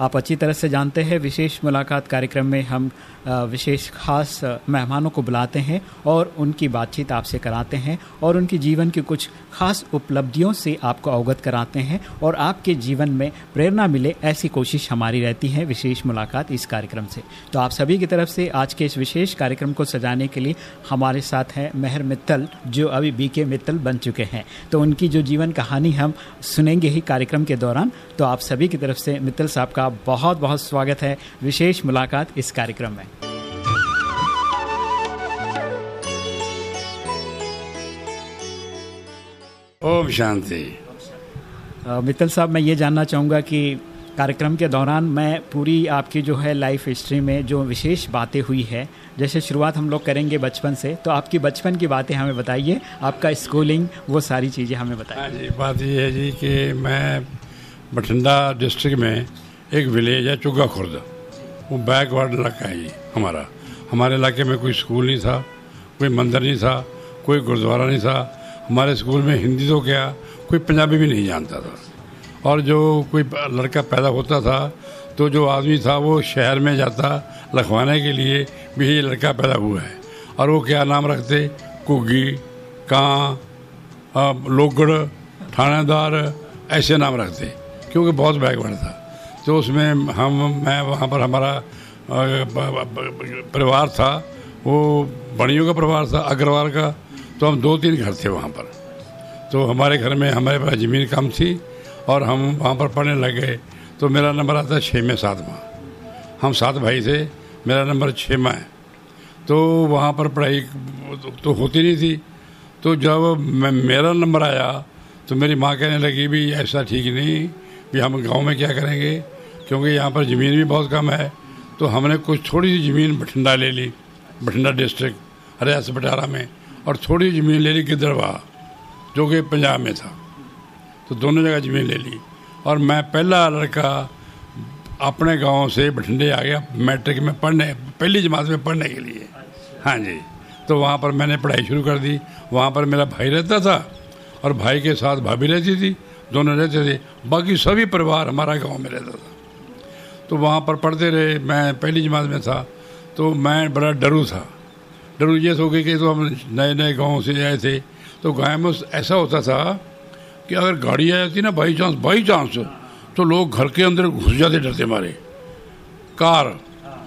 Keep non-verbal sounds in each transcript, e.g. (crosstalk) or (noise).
आप अच्छी तरह से जानते हैं, विशेष मुलाकात कार्यक्रम में हम विशेष खास मेहमानों को बुलाते हैं और उनकी बातचीत आपसे कराते हैं और उनकी जीवन की कुछ खास उपलब्धियों से आपको अवगत कराते हैं और आपके जीवन में प्रेरणा मिले ऐसी कोशिश हमारी रहती है विशेष मुलाकात इस कार्यक्रम से। तो आप सभी की तरफ़ से आज के इस विशेष कार्यक्रम को सजाने के लिए हमारे साथ हैं मेहर मित्तल, जो अभी बी के मित्तल बन चुके हैं। तो उनकी जो जीवन कहानी हम सुनेंगे ही कार्यक्रम के दौरान। तो आप सभी की तरफ़ से मित्तल साहब का बहुत बहुत स्वागत है विशेष मुलाकात इस कार्यक्रम में। ओम शांति। मित्तल साहब मैं ये जानना चाहूँगा कि कार्यक्रम के दौरान मैं पूरी आपकी जो है लाइफ हिस्ट्री में जो विशेष बातें हुई है जैसे शुरुआत हम लोग करेंगे बचपन से तो आपकी बचपन की बातें हमें बताइए आपका स्कूलिंग वो सारी चीज़ें हमें बताइए। हाँ जी बात ये है जी कि मैं बठिंडा डिस्ट्रिक्ट में एक विलेज है चुगा खुर्द वो बैकवर्ड इलाका है जी हमारा। हमारे इलाके में कोई स्कूल नहीं था, कोई मंदिर नहीं था, कोई गुरुद्वारा नहीं था। हमारे स्कूल में हिंदी तो क्या, कोई पंजाबी भी नहीं जानता था। और जो कोई लड़का पैदा होता था तो जो आदमी था, वो शहर में जाता, लखवाने के लिए भी ये लड़का पैदा हुआ है। और वो क्या नाम रखते? कुगी काँ लोगड़, थानेदार, ऐसे नाम रखते। क्योंकि बहुत बैकवर्ड था। तो उसमें हम, मैं वहाँ पर हमारा परिवार था, वो बड़ियों का परिवार था, अग्रवाल का तो हम दो तीन घर थे वहाँ पर। तो हमारे घर में हमारे पास ज़मीन कम थी और हम वहाँ पर पढ़ने लगे तो मेरा नंबर आता छः में सातवा हम सात भाई थे, मेरा नंबर छः में है। तो वहाँ पर पढ़ाई तो होती नहीं थी। तो जब मैं, मेरा नंबर आया तो मेरी माँ कहने लगी, भी ऐसा ठीक नहीं, भी हम गाँव में क्या करेंगे? क्योंकि यहाँ पर ज़मीन भी बहुत कम है तो हमने कुछ थोड़ी सी ज़मीन बठिंडा ले ली बठिंडा डिस्ट्रिक्ट रियासत बटारा में, और थोड़ी ज़मीन ले ली गिदरवा जो कि पंजाब में था। तो दोनों जगह ज़मीन ले ली। और मैं पहला लड़का अपने गाँव से बठिंडे आ गया, मैट्रिक में पढ़ने, पहली जमात में पढ़ने के लिए। हाँ जी। तो वहाँ पर मैंने पढ़ाई शुरू कर दी। वहाँ पर मेरा भाई रहता था, और भाई के साथ भाभी रहती थी, दोनों रहते थे। बाकी सभी परिवार हमारा गाँव में रहता था। तो वहाँ पर पढ़ते रहे। मैं पहली जमात में था तो मैं बड़ा डरू था। डरू ये सो कि तो हम नए नए गाँव से आए थे। तो गाँव में ऐसा होता था कि अगर गाड़ी आ जाती ना बाई चांस बाई चांस तो लोग घर के अंदर घुस जाते डरते मारे। कार,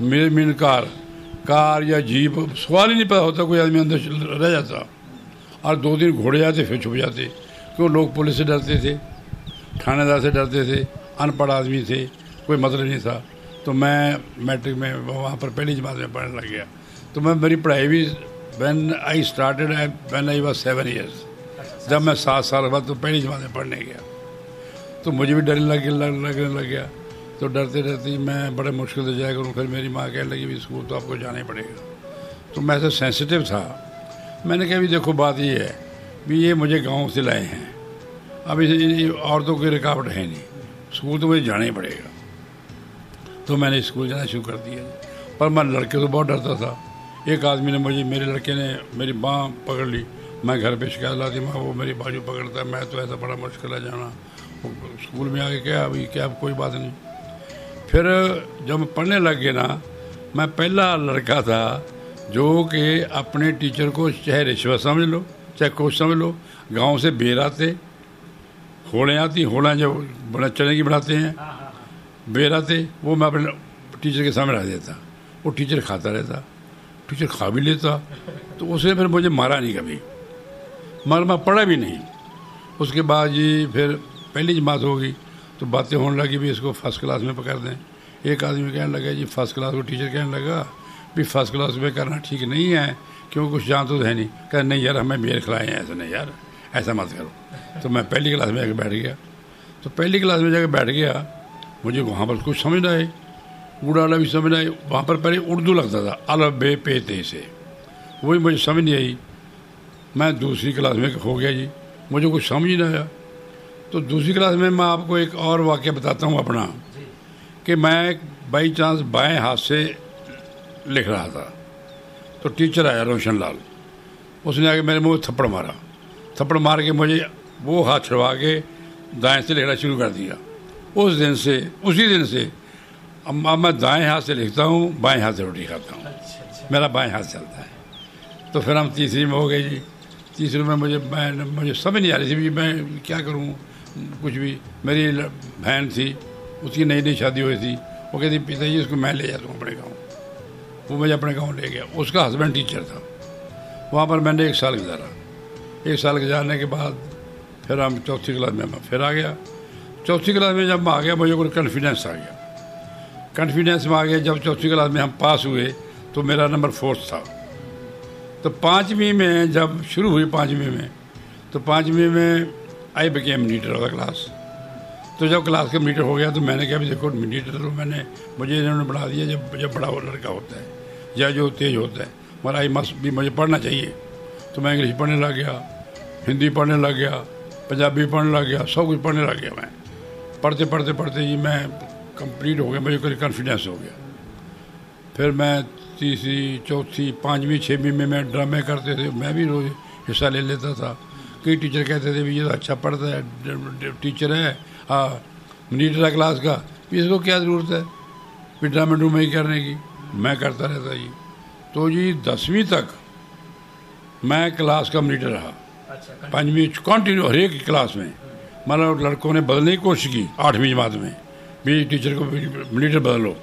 मेरे मीन कार कार या जीप, सवाल ही नहीं पता होता, कोई आदमी अंदर रह जाता। और दो दिन घोड़े जाते फिर छुप जाते। क्यों? लोग पुलिस से डरते थे, थानेदार से डरते थे, अनपढ़ आदमी थे। कोई मतलब नहीं था। तो मैं मैट्रिक में वहाँ पर पहली जमात में पढ़ने लग गया। तो मैं, मेरी पढ़ाई भी when I started when I was seven years जब मैं सात साल बाद तो पहली जमात में पढ़ने गया। तो मुझे भी डर लग लगने लग गया। तो डरते डरते मैं बड़े मुश्किल से जाया करूँ। फिर मेरी माँ कहने लगी भी स्कूल तो आपको जाना ही पड़ेगा। तो मैं ऐसा सेंसिटिव था। मैंने कहा भी देखो, बात ये है भी ये मुझे गाँव से लाए हैं। अब इस और तो कोई रुकावट है नहीं। स्कूल तो मुझे जाना ही पड़ेगा। तो मैंने स्कूल जाना शुरू कर दिया। पर मैं लड़के तो बहुत डरता था। एक आदमी ने मुझे, मेरे लड़के ने मेरी बाँ पकड़ ली। मैं घर पे शिकायत लाती, मैं, वो मेरी बाजू पकड़ता मैं तो ऐसा बड़ा मुश्किल है जाना। स्कूल में आके क्या अभी क्या कोई बात नहीं। फिर जब मैं पढ़ने लग गया ना, मैं पहला लड़का था जो कि अपने टीचर को चाहे रिश्वत समझ लो चाहे कुछ समझ लो। गाँव से बेर आते होड़े आती, होड़ा जब बड़ा चने की बनाते हैं। बेर आते वो मैं अपने टीचर के सामने रख देता। वो टीचर खाता रहता। टीचर खा भी लेता। तो उसने फिर मुझे मारा नहीं कभी। मगर मैं पढ़ा भी नहीं। उसके बाद जी फिर पहली जमात होगी तो बातें होने लगी भी इसको फ़र्स्ट क्लास में पकड़ दें। एक आदमी कहने लगा, जी फ़र्स्ट क्लास को टीचर कहने लगा, भी फ़र्स्ट क्लास में करना ठीक नहीं है क्योंकि कुछ जान तो है नहीं? कह, नहीं यार, हमें बेर खिलाए हैं, ऐसा नहीं यार, ऐसा मत करो। तो मैं पहली क्लास में जाकर बैठ गया। तो पहली क्लास में जाकर बैठ गया मुझे वहाँ पर कुछ समझ आए। उड़ा भी समझ आए। वहाँ पर पहले उर्दू लगता था अल बे पे ते से। वही मुझे समझ नहीं आई। मैं दूसरी क्लास में हो गया जी। मुझे कुछ समझ नहीं आया। तो दूसरी क्लास में मैं आपको एक और वाक्य बताता हूँ अपना कि मैं बाई चांस बाएँ हाथ से लिख रहा था। तो टीचर आया रोशन लाल उसने आके मेरे मुँह थप्पड़ मारा। थप्पड़ मार के मुझे वो हाथ छुड़वा के दाएँ से लिखना शुरू कर दिया। उस दिन से उसी दिन से अब अब मैं दाएँ हाथ से लिखता हूँ बाएँ हाथ से रोटी खाता हूँ। मेरा बाएँ हाथ चलता है। तो फिर हम तीसरी में हो गए जी। तीसरे में मुझे मैं मुझे समझ नहीं आ रही थी भी मैं क्या करूँ कुछ भी। मेरी बहन थी उसकी नई नई शादी हुई थी। वो कहती पिताजी उसको मैं ले जाता हूँ अपने गाँव। वो मुझे अपने गाँव ले गया। उसका हस्बैंड टीचर था। वहाँ पर मैंने एक साल गुजारा। एक साल गुजारने के बाद फिर हम चौथी क्लास में मैं फिर आ गया। चौथी क्लास में जब आ गया मुझे कोई कॉन्फिडेंस आ गया। कॉन्फिडेंस में आ गया जब चौथी क्लास में हम पास हुए तो मेरा नंबर फोर्थ था। तो पाँचवीं में जब शुरू हुई पाँचवीं में तो पाँचवीं में I became monitor of the class तो जब क्लास का मीटर हो गया तो मैंने कहा देखो मीटर तो मैंने, मुझे इन्होंने बढ़ा दिया, जब जब बड़ा लड़का होता है। या जो तेज होता है। मगर आई मस्त भी मुझे पढ़ना चाहिए। तो मैं इंग्लिश पढ़ने लग गया, हिंदी पढ़ने लग गया, पंजाबी पढ़ने लग गया, सब कुछ पढ़ने लग गया मैं। पढ़ते पढ़ते पढ़ते ही मैं कंप्लीट हो गया मुझे कोई कॉन्फिडेंस हो गया। फिर मैं तीसरी चौथी पाँचवीं छवीं में मैं ड्रामे करते थे मैं भी रोज हिस्सा ले लेता था। कई टीचर कहते थे भी ये तो अच्छा पढ़ता है टीचर है हाँ नीटर है क्लास का इसको क्या ज़रूरत है? भी ड्रामे ड्रूमे ही करने की मैं करता रहता जी तो जी दसवीं तक मैं क्लास का मीटर रहा। पाँचवीं कंटिन्यू हर एक क्लास में। मतलब लड़कों ने बदलने की कोशिश की आठवीं जमात में। भी टीचर को मीटर बदलो।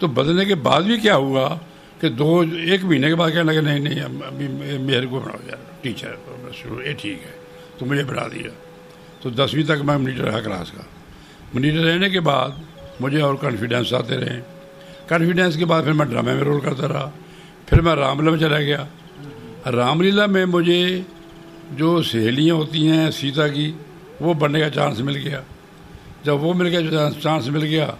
तो बदलने के बाद भी क्या हुआ कि दो, एक महीने के बाद कहने लगे, नहीं नहीं अभी मे- मेरे को बनाओ यार टीचर बस ये ठीक है तो मुझे बना दिया। तो दसवीं तक मैं मनीटर रहा क्लास का। मनीटर रहने के बाद मुझे और कॉन्फिडेंस आते रहे। कॉन्फिडेंस के बाद फिर मैं ड्रामे में रोल करता रहा। फिर मैं रामलीला में चला गया। रामलीला में मुझे जो सहेलियाँ होती हैं, सीता की वो बनने का चांस मिल गया। जब वो मिल गया चांस- चांस मिल गया,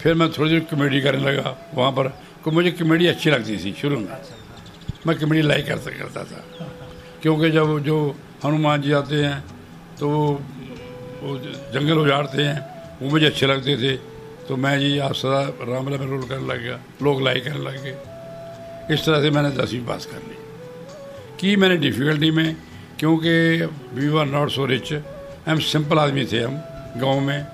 फिर मैं थोड़ी देर कॉमेडी करने लगा। वहाँ पर को मुझे कॉमेडी अच्छी लगती थी शुरू में। मैं कॉमेडी लाइक करता करता था। क्योंकि जब जो हनुमान जी आते हैं तो वो जंगल उजाड़ते हैं, वो मुझे अच्छे लगते थे। तो मैं जी आप सदा रामला में रोल करने लग गया, लोग लाइक करने लग गए। इस तरह से मैंने दसवीं पास कर ली। की मैंने डिफ़िकल्टी में, क्योंकि we were not so rich हम सिंपल आदमी थे हम, गाँव में।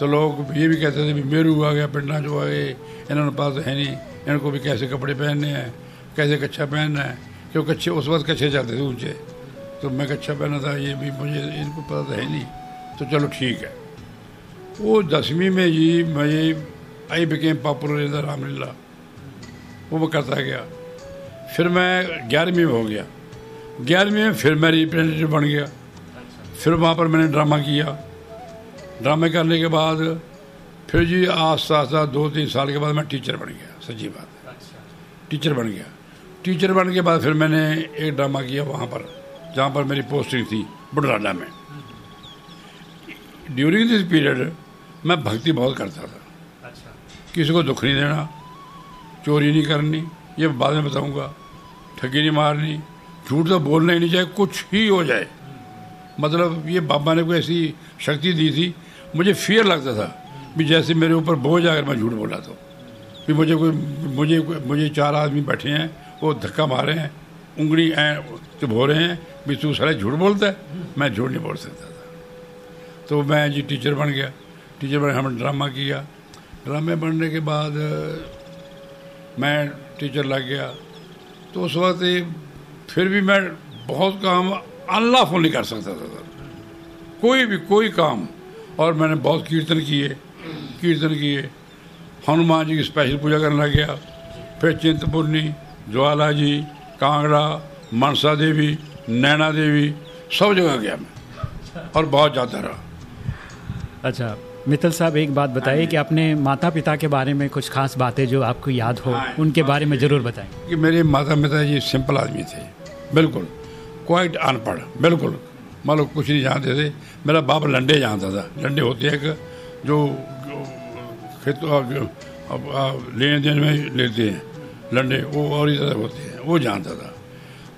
तो लोग ये भी कहते थे भी मेरू आ गया, पिंडा जो आ गए, इन्होंने पास है नहीं, इनको भी कैसे कपड़े पहनने हैं, कैसे कच्छा पहनना है? क्यों कच्छे, उस वक्त कच्छे जाते थे ऊँचे। तो मैं कच्छा पहना था, ये भी मुझे इनको पता तो है नहीं। तो चलो ठीक है। वो दसवीं में जी मुझे I became popular in the Ramlila वो मैं करता गया। फिर मैं ग्यारहवीं में हो गया। ग्यारहवीं में फिर मैं रिप्रेजेंटेटिव बन गया। फिर वहाँ पर मैंने ड्रामा किया। ड्रामे करने के बाद फिर जी आस्ता आस्ता दो तीन साल के बाद मैं टीचर बन गया, सच्ची बात। है टीचर बन गया। टीचर बनने के बाद फिर मैंने एक ड्रामा किया वहाँ पर, जहाँ पर मेरी पोस्टिंग थी बुढ़लाडा में। ड्यूरिंग दिस पीरियड मैं भक्ति बहुत करता था। किसी को दुख नहीं देना, चोरी नहीं करनी, ये बाद में बताऊँगा। ठगी नहीं मारनी, झूठ तो बोलना ही नहीं चाहिए कुछ ही हो जाए। मतलब ये बाबा ने कोई ऐसी शक्ति दी थी, मुझे फियर लगता था भी जैसे मेरे ऊपर बोझ अगर मैं झूठ बोला तो। भी मुझे कोई, मुझे मुझे चार आदमी बैठे हैं, वो धक्का मारे हैं, उंगली चुप हो रहे हैं भी तू सारे झूठ बोलता है, मैं झूठ नहीं बोल सकता था। तो मैं जी टीचर बन गया। टीचर बन, हमने ड्रामा किया। ड्रामे बनने के बाद, मैं टीचर लग गया। तो उस वक्त फिर भी मैं बहुत काम अनलॉफुल नहीं कर सकता था। सर कोई भी कोई काम। और मैंने बहुत कीर्तन किए कीर्तन किए। हनुमान जी की स्पेशल पूजा करने लग गया। फिर चिंतपूर्णी ज्वाला जी कांगड़ा मनसा देवी नैना देवी सब जगह गया मैं। और बहुत जाता रहा। अच्छा मित्तल साहब एक बात बताइए कि अपने माता पिता के बारे में कुछ खास बातें जो आपको याद हो हाँ। उनके बारे में ज़रूर बताएँ। कि मेरे माता पिता जी सिंपल आदमी थे। बिल्कुल। क्वाइट अनपढ़ बिल्कुल। मतलब कुछ नहीं जानते थे। मेरा बाप लंडे जानता था। लंडे होते हैं जो खेत लेन देन में लेते हैं। लंडे, वो और ही तरह होते हैं। वो जानता था।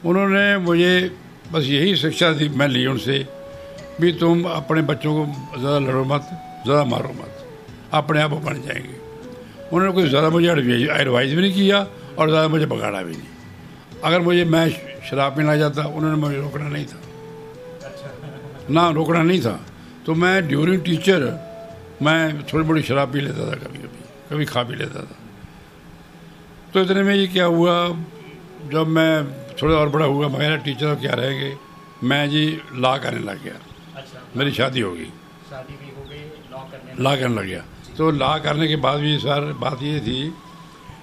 उन्होंने मुझे बस यही शिक्षा दी मैं ली उनसे भी तुम अपने बच्चों को ज़्यादा लड़ो मत, ज़्यादा मारो मत। अपने आप बन जाएँगे। उन्होंने कोई ज़्यादा मुझे एडवाइस भी नहीं किया और ज़्यादा मुझे पकड़ा भी नहीं। अगर मुझे मैं शराब पीना जाता उन्होंने मुझे रोकना नहीं था। ना रोकना नहीं था। तो मैं ड्यूरिंग टीचर मैं थोड़ी बड़ी शराब पी लेता था कभी कभी कभी खा पी लेता था। तो इतने में ये क्या हुआ जब मैं थोड़ा और बड़ा हुआ मेरा टीचर क्या रहेंगे मैं जी ला करने लग गया। अच्छा। मेरी शादी हो गई। शादी भी हो गई ला करने लग गया। तो ला करने के बाद भी सर बात ये थी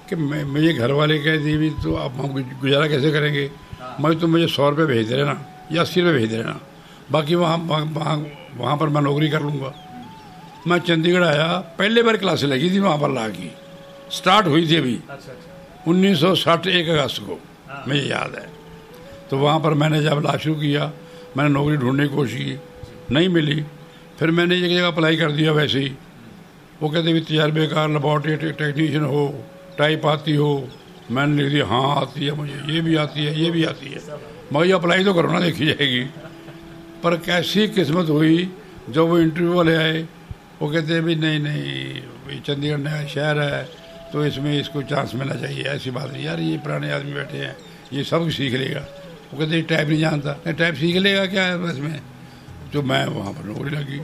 कि मैं मेरे घर वाले कह दी भी तो आप हम गुजारा कैसे करेंगे। मैं तो मुझे सौ रुपये भेज दे रहना या अस्सी रुपये भेज दे रहना बाकी वहाँ वहाँ वहाँ पर मैं नौकरी कर लूँगा। मैं चंडीगढ़ आया पहले बार क्लासे लगी थी वहाँ पर ला की स्टार्ट हुई थी अभी। अच्छा, अच्छा। उन्नीस सौ साठ एक अगस्त को हाँ। मुझे याद है। तो वहाँ पर मैंने जब ला शुरू किया मैंने नौकरी ढूँढने की कोशिश की नहीं मिली। फिर मैंने एक जगह अप्लाई कर दिया वैसे ही। वो कहते भी तजर्बेकार लेबॉर्ट्री टेक्नीशियन हो टाइप आती हो मैंने लिख दिया हाँ आती है मुझे, ये भी आती है, ये भी आती है। मगर ये अप्लाई तो करो ना, देखी जाएगी। पर कैसी किस्मत हुई, जब वो इंटरव्यू वाले आए, वो कहते हैं, भाई, नहीं नहीं चंडीगढ़ नया शहर है तो इसमें इसको चांस मिलना चाहिए, ऐसी बात नहीं। यार, ये पुराने आदमी बैठे हैं, ये सब सीख लेगा। वो कहते हैं टाइप नहीं जानता। नहीं टाइप सीख लेगा क्या है इसमें? तो मैं वहाँ पर नौकरी लगी।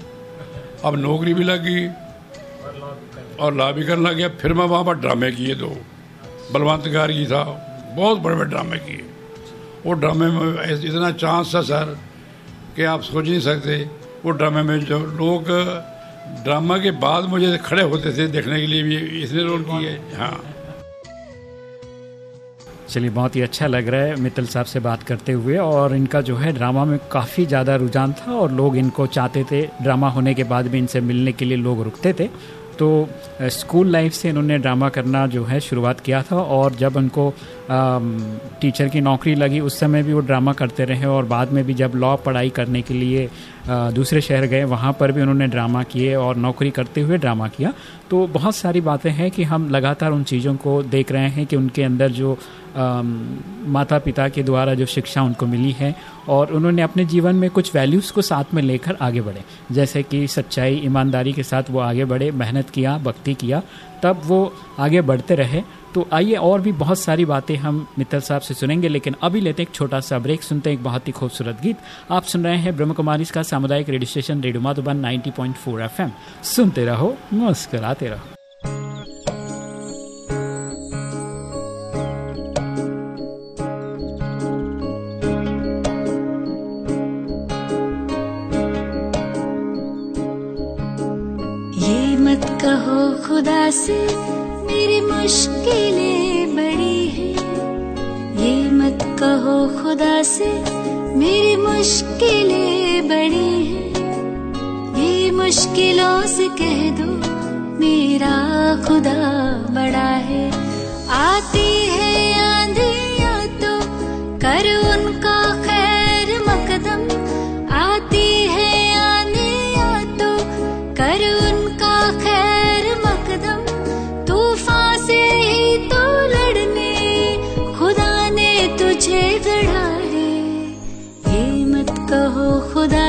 अब नौकरी भी लगी और ला भी करने लग गया, फिर मैं वहाँ पर ड्रामे किए दो। बलवंत गार्गी था बहुत बड़े बड़े ड्रामे किए। वो ड्रामे में इतना चांस था सर कि आप सोच नहीं सकते वो ड्रामे में जो लोग ड्रामा के बाद मुझे खड़े होते थे देखने के लिए भी इसने रोल किए हाँ। चलिए बहुत ही अच्छा लग रहा है मित्तल साहब से बात करते हुए और इनका जो है ड्रामा में काफ़ी ज़्यादा रुझान था और लोग इनको चाहते थे ड्रामा होने के बाद भी इनसे मिलने के लिए लोग रुकते थे। तो स्कूल लाइफ से इन्होंने ड्रामा करना जो है शुरुआत किया था और जब उनको टीचर की नौकरी लगी, उस समय भी वो ड्रामा करते रहे और बाद में भी जब लॉ पढ़ाई करने के लिए दूसरे शहर गए, वहाँ पर भी उन्होंने ड्रामा किए और नौकरी करते हुए ड्रामा किया। तो बहुत सारी बातें हैं कि हम लगातार उन चीज़ों को देख रहे हैं कि उनके अंदर जो माता पिता के द्वारा जो शिक्षा उनको मिली है और उन्होंने अपने जीवन में कुछ वैल्यूज़ को साथ में लेकर आगे बढ़े। जैसे कि सच्चाई, ईमानदारी के साथ वो आगे बढ़े, मेहनत किया, भक्ति किया, तब वो आगे बढ़ते रहे। तो आइए और भी बहुत सारी बातें हम मित्तल साहब से सुनेंगे, लेकिन अभी लेते एक छोटा सा ब्रेक, सुनते हैं एक बहुत ही खूबसूरत गीत। आप सुन रहे हैं ब्रह्म कुमारी का सामुदायिक radio station radio Madhuban 90.4 FM. सुनते रहो, मुस्कराते रहो। कहो खुदा से मेरी मुश्किलें बड़ी है। ये मत कहो खुदा से मेरी मुश्किलें बड़ी है। ये मुश्किलों से कह दो मेरा खुदा बड़ा है। आती है आंधियाँ तो कर उनका खैर मकदम। आती है आंधियाँ तो कर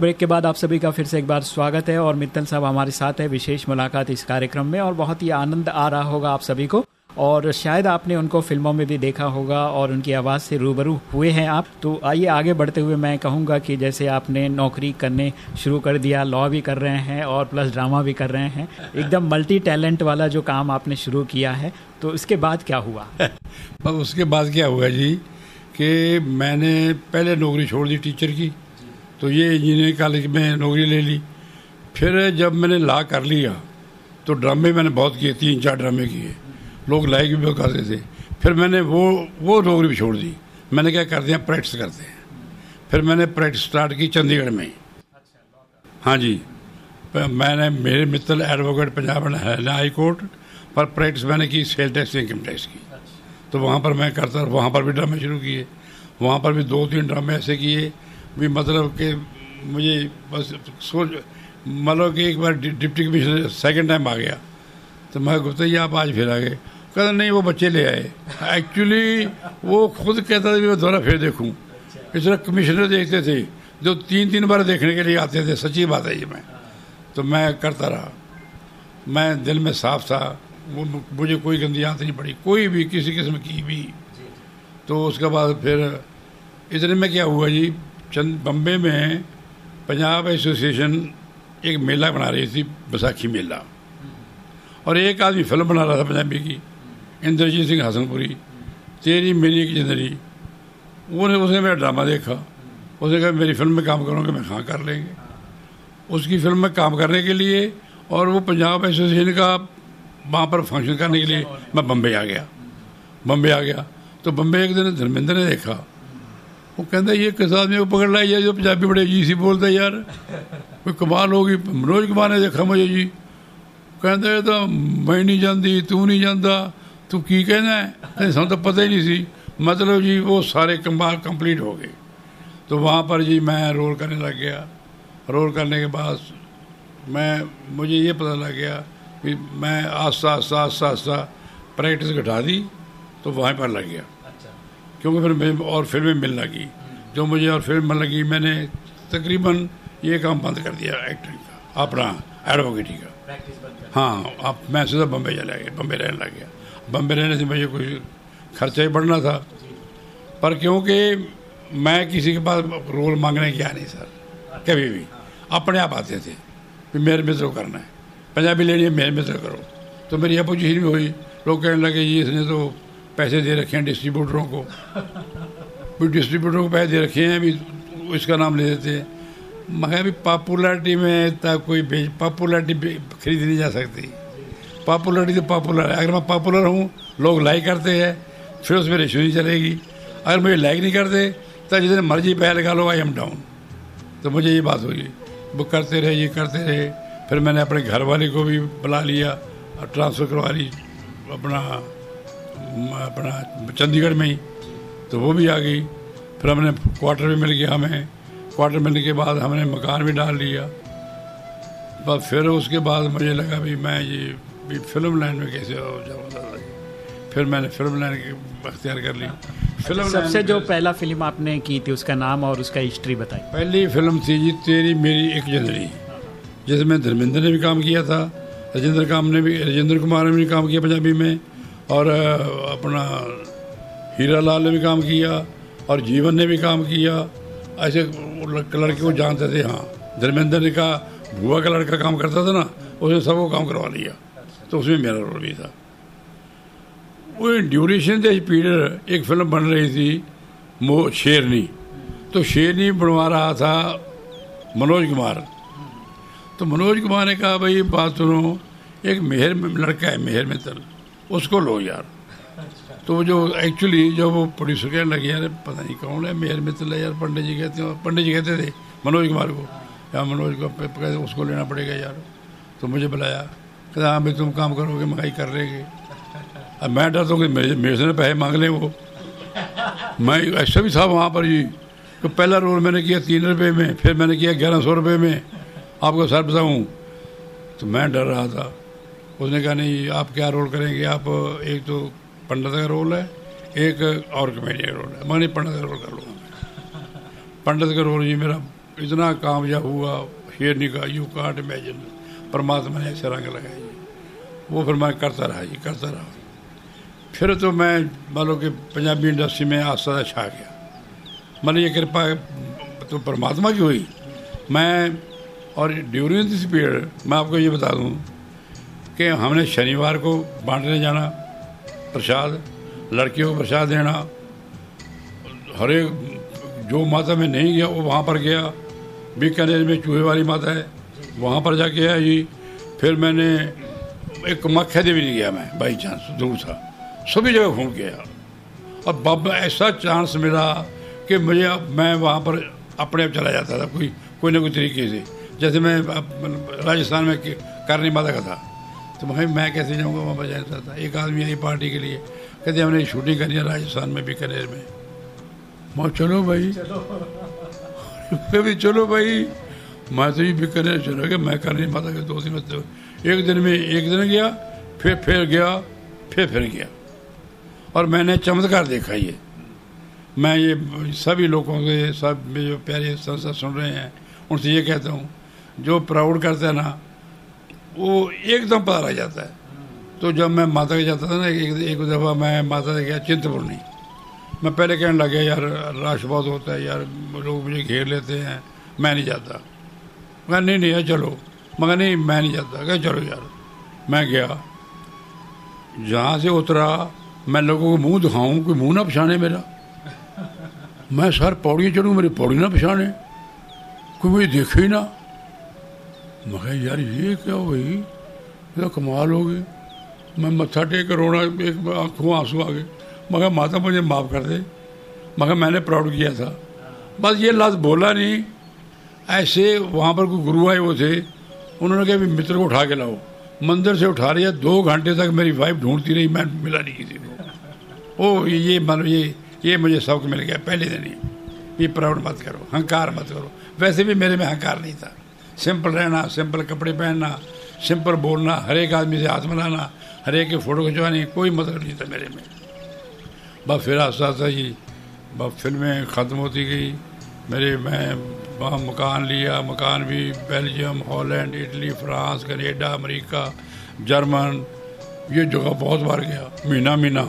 ब्रेक के बाद आप सभी का फिर से एक बार स्वागत है और मित्तल साहब हमारे साथ है, विशेष मुलाकात इस कार्यक्रम में और बहुत ही आनंद आ रहा होगा आप सभी को। और शायद आपने उनको फ़िल्मों में भी देखा होगा और उनकी आवाज़ से रूबरू हुए हैं आप। तो आइए आगे बढ़ते हुए मैं कहूँगा कि जैसे आपने नौकरी करने शुरू कर दिया, लॉ भी कर रहे हैं और प्लस ड्रामा भी कर रहे हैं। एकदम मल्टी टैलेंट वाला जो काम आपने शुरू किया है तो इसके बाद क्या हुआ? (laughs) बस उसके बाद क्या हुआ जी कि मैंने पहले नौकरी छोड़ दी टीचर की। तो ये इंजीनियरिंग कॉलेज में नौकरी ले ली। फिर जब मैंने ला कर लिया तो ड्रामे मैंने बहुत किए, तीन चार ड्रामे किए। लोग लाइक भी करते थे। फिर मैंने वो वो नौकरी भी छोड़ दी। मैंने क्या करते हैं प्रैक्टिस करते हैं। फिर मैंने प्रैक्टिस स्टार्ट की चंडीगढ़ में। हाँ जी। मैंने, मेरे मित्र advocate Punjab Haryana high court पर प्रैक्टिस मैंने की सेल टैक्स इनकम टैक्स की। तो वहाँ पर मैं करता, वहाँ पर भी ड्रामे शुरू किए। वहाँ पर भी दो तीन ड्रामे ऐसे किए। भी मतलब कि मुझे बस सोच मतलब कि एक बार डि- डिप्टी कमिश्नर सेकंड टाइम आ गया तो मैं गुप्ता जी आप आज फिर आ गए। कहता नहीं वो बच्चे ले आए। एक्चुअली वो खुद कहता था कि मैं दोबारा फिर देखूँ। इस तरह कमिश्नर देखते थे जो तीन तीन बार देखने के लिए आते थे सच्ची बात है ये मैं। तो मैं करता रहा। मैं दिल में साफ़ था वो मुझे कोई गंदी आदत नहीं पड़ी कोई भी किसी किस्म की भी। तो उसके बाद फिर इतने में क्या हुआ जी? चंद बम्बे में पंजाब एसोसिएशन एक मेला बना रही थी, बैसाखी मेला। और एक आदमी फ़िल्म बना रहा था पंजाबी की, इंद्रजीत सिंह हसनपुरी। तेरी मेरी एक ज़िंदगी। उन्हें उसने मेरा ड्रामा देखा। उसने कहा, मेरी फ़िल्म में काम करोगे, मैं हाँ कर लेंगे। उसकी फ़िल्म में काम करने के लिए और वो पंजाब एसोसिएशन का वहाँ पर फ़ंक्शन करने के लिए मैं बम्बे आ गया। बम्बे आ गया। तो बम्बे एक दिन धर्मेंद्र ने देखा। वो कहता ये किस आदमी को पकड़ लाया यार जो पंजाबी बड़े जी सी बोलता है यार कोई कमाल होगी मनोज कुमार ने देखा मुझे जी ਕਹਿੰਦਾ ਇਹ ਤਾਂ ਮੈਂ ਨਹੀਂ ਜਾਂਦੀ ਤੂੰ ਨਹੀਂ ਜਾਂਦਾ ਤੂੰ ਕੀ ਕਹਿਣਾ ਹੈ ਤੇ ਸਾਨੂੰ ਤਾਂ ਪਤਾ ਹੀ नहीं सी मतलब जी वो सारे कमाल कंप्लीट हो गए तो वहाँ पर जी मैं रोल करने लग गया रोल करने के बाद मैं मुझे ये पता लग गया कि मैं आस्ता आस्ता आस्ता आस्ता प्रैक्टिस घटा दी तो वहाँ पर लग गया क्योंकि फिर मैं और फ़िल्में मिलने लगी। जो मुझे और फ़िल्म मिलने लगी मैंने तकरीबन ये काम बंद कर दिया एक्टिंग का। अपना एडवोकेटी का। हाँ अब मैं सीधा बम्बे चला गया बम्बे रहने लग गया। बम्बे रहने से मुझे कुछ खर्चा ही बढ़ना था। पर क्योंकि मैं किसी के पास रोल मांगने गया नहीं सर। कभी भी। अपने आप आते थे कि मेरे मित्र को करना है। पंजाबी लेनी है मेरे मित्र करो। तो मेरी अपोजिशन भी हुई। लोग कहने लगे जी इसने तो पैसे दे रखे हैं डिस्ट्रीब्यूटरों को। भी डिस्ट्रीब्यूटरों को पैसे दे रखे हैं अभी इसका नाम ले देते हैं। मगर अभी पॉपुलरिटी में तक कोई पॉपुलरिटी खरीद नहीं जा सकती। पॉपुलरिटी तो पॉपुलर है। अगर मैं पॉपुलर हूँ, लोग लाइक करते हैं, फिर उसमें रेशो नहीं चलेगी। अगर मुझे लाइक नहीं करते तो जितने मर्ज़ी पैर लगा लो आई एम डाउन तो मुझे ये बात होगी। वो करते रहे, ये करते रहे। फिर मैंने अपने घर वाले को भी बुला लिया और ट्रांसफ़र करवा ली। अपना अपना चंडीगढ़ में ही तो वो भी आ गई। फिर हमने क्वार्टर भी मिल गया हमें। क्वार्टर मिलने के बाद हमने मकान भी डाल लिया। बस फिर उसके बाद मुझे लगा भी मैं ये भी फ़िल्म लाइन में कैसे जाऊँगा फिर मैंने फ़िल्म लाइन अख्तियार कर ली। फ़िल्म अच्छा, सबसे जो पहला फ़िल्म आपने की थी उसका नाम और उसका हिस्ट्री बताई पहली फ़िल्म थी जी तेरी मेरी एक जनवरी जिसमें धर्मेंद्र ने भी काम किया था राजेंद्र काम ने भी राजेंद्र कुमार ने भी काम किया पंजाबी में। और अपना हीरा लाल ने भी काम किया और जीवन ने भी काम किया। ऐसे लड़के को जानते थे हाँ। धर्मेंद्र ने कहा भुआ का लड़का काम करता था ना, उसने सबको काम करवा लिया। तो उसमें मेरा रोल भी था। वो ड्यूरेशन के पीरियड एक फ़िल्म बन रही थी, मो, शेरनी। तो शेरनी बनवा रहा था मनोज कुमार। तो मनोज कुमार ने कहा, भाई, बात सुनो, एक मेहर, लड़का है, मेहर मित्तल। उसको लो यार। तो जो एक्चुअली जो वो प्रोड्यूसर कहने लगे यार पता नहीं कौन है मेहर मित्र है यार, पंडित जी कहते हैं, पंडित जी कहते थे, मनोज कुमार को। या मनोज को कहते उसको लेना पड़ेगा यार। तो मुझे बुलाया, कहते हाँ भाई तुम काम करोगे, महँगाई कर रहे अब मैं डरता हूँ कि मेरे मेरे से पैसे मांग लें वो। मैं ऐसा भी था वहाँ पर जी तो पहला रोल मैंने किया तीन रुपये में, फिर मैंने किया ग्यारह सौ रुपये में। आपको सर बताऊँ तो मैं डर रहा था। उसने कहा, नहीं, आप क्या रोल करेंगे? आप, एक तो पंडित का रोल है, एक और कमेडी का रोल है. मैंने पंडित का रोल कर लूँगा पंडित का रोल जी, मेरा इतना कामयाब हुआ शेरनी का यू काट इमेजिन परमात्मा ने ऐसे रंग लगाए वो फिर मैं करता रहा, जी, करता रहा। फिर तो मैं, मान लो कि पंजाबी इंडस्ट्री में आस्था छा गया। मान ये कृपा तो परमात्मा की हुई। मैं, और ड्यूरिंग दिस पीरियड मैं आपको ये बता दूँ कि हमने शनिवार को बांटने जाना, प्रसाद, लड़कियों को प्रसाद देना। हर जो माता में नहीं गया, वो वहाँ पर गया। बीकानेर में चूहे वाली माता है, वहाँ पर जाके आया जी फिर मैंने एक मक्खा देवी नहीं गया मैं बाई चांस दूर था। सभी जगह घूम के और बाबा, ऐसा चांस मिला कि मुझे अब मैं वहाँ पर अपने आप चला जाता था, कोई कोई ना कोई तरीके से। जैसे मैं राजस्थान में करनी माता का था। तो मैं मैं कैसे जाऊँगा? वहाँ पर जाता था। एक आदमी आई पार्टी के लिए। कहते हमने शूटिंग करनी है राजस्थान में बीकानेर में। मैं चलो भाई। कभी (laughs) चलो भाई। मैं तो ये बीकानेर चलो गया। मैं करनी माता के दो दिन एक दिन में एक दिन गया फिर फिर गया फिर फिर गया। और मैंने चमत्कार देखा ये। मैं ये सभी लोगों के सब जो प्यारे संस्था सुन रहे हैं। उनसे ये कहता हूँ जो प्राउड करता है ना वो एकदम पता लग जाता है। तो जब मैं माता के जाता था ना, एक एक दफ़ा मैं माता से गया चिंतपूर्णी मैं पहले कहने लग गया, यार, रश बहुत होता है, यार, लोग मुझे घेर लेते हैं, मैं नहीं जाता। मैं नहीं नहीं, यार, चलो। मगर नहीं, मैं नहीं जाता। क्या चलो यार। मैं गया। जहाँ से उतरा, मैं लोगों को मुँह दिखाऊँ, कोई मुँह ना पछाने मेरा। मैं सर पौड़ियाँ चढ़ूँ, मेरी पौड़ी ना पछाने। कोई मुझे देखे ही ना। मैं यार, ये क्या भाई तो कमाल हो गई। मैं मत्था टेक रोना, एक आँखों आँसू आ गए। मगर माता मुझे माफ़ कर दे। मगर मैंने प्राउड किया था। बस ये लफ्ज़ बोला नहीं। ऐसे वहाँ पर कोई गुरु आए वो थे, उन्होंने कहा मित्र को उठा के लाओ। मंदिर से उठा लिया, दो घंटे तक मेरी वाइफ ढूंढती रही, मैं मिला नहीं किसी को। (laughs) ओ ये मान, ये ये मुझे सबक मिल गया, पहले दिन ही। ये प्राउड मत करो, हंकार मत करो। वैसे भी मेरे में हंकार नहीं था। सिंपल रहना, सिंपल कपड़े पहनना, सिंपल बोलना हर एक आदमी से हाथ मिलाना हर एक की फ़ोटो खिंचवानी कोई मतलब नहीं था मेरे में। बस फिर आस्ता आस्ता जी, बस फ़िल्में ख़त्म होती गई। मेरे मैं वहाँ मकान लिया, मकान भी Belgium, Holland, Italy, France, Canada, America, German, ये जगह बहुत बार गया, महीना महीना।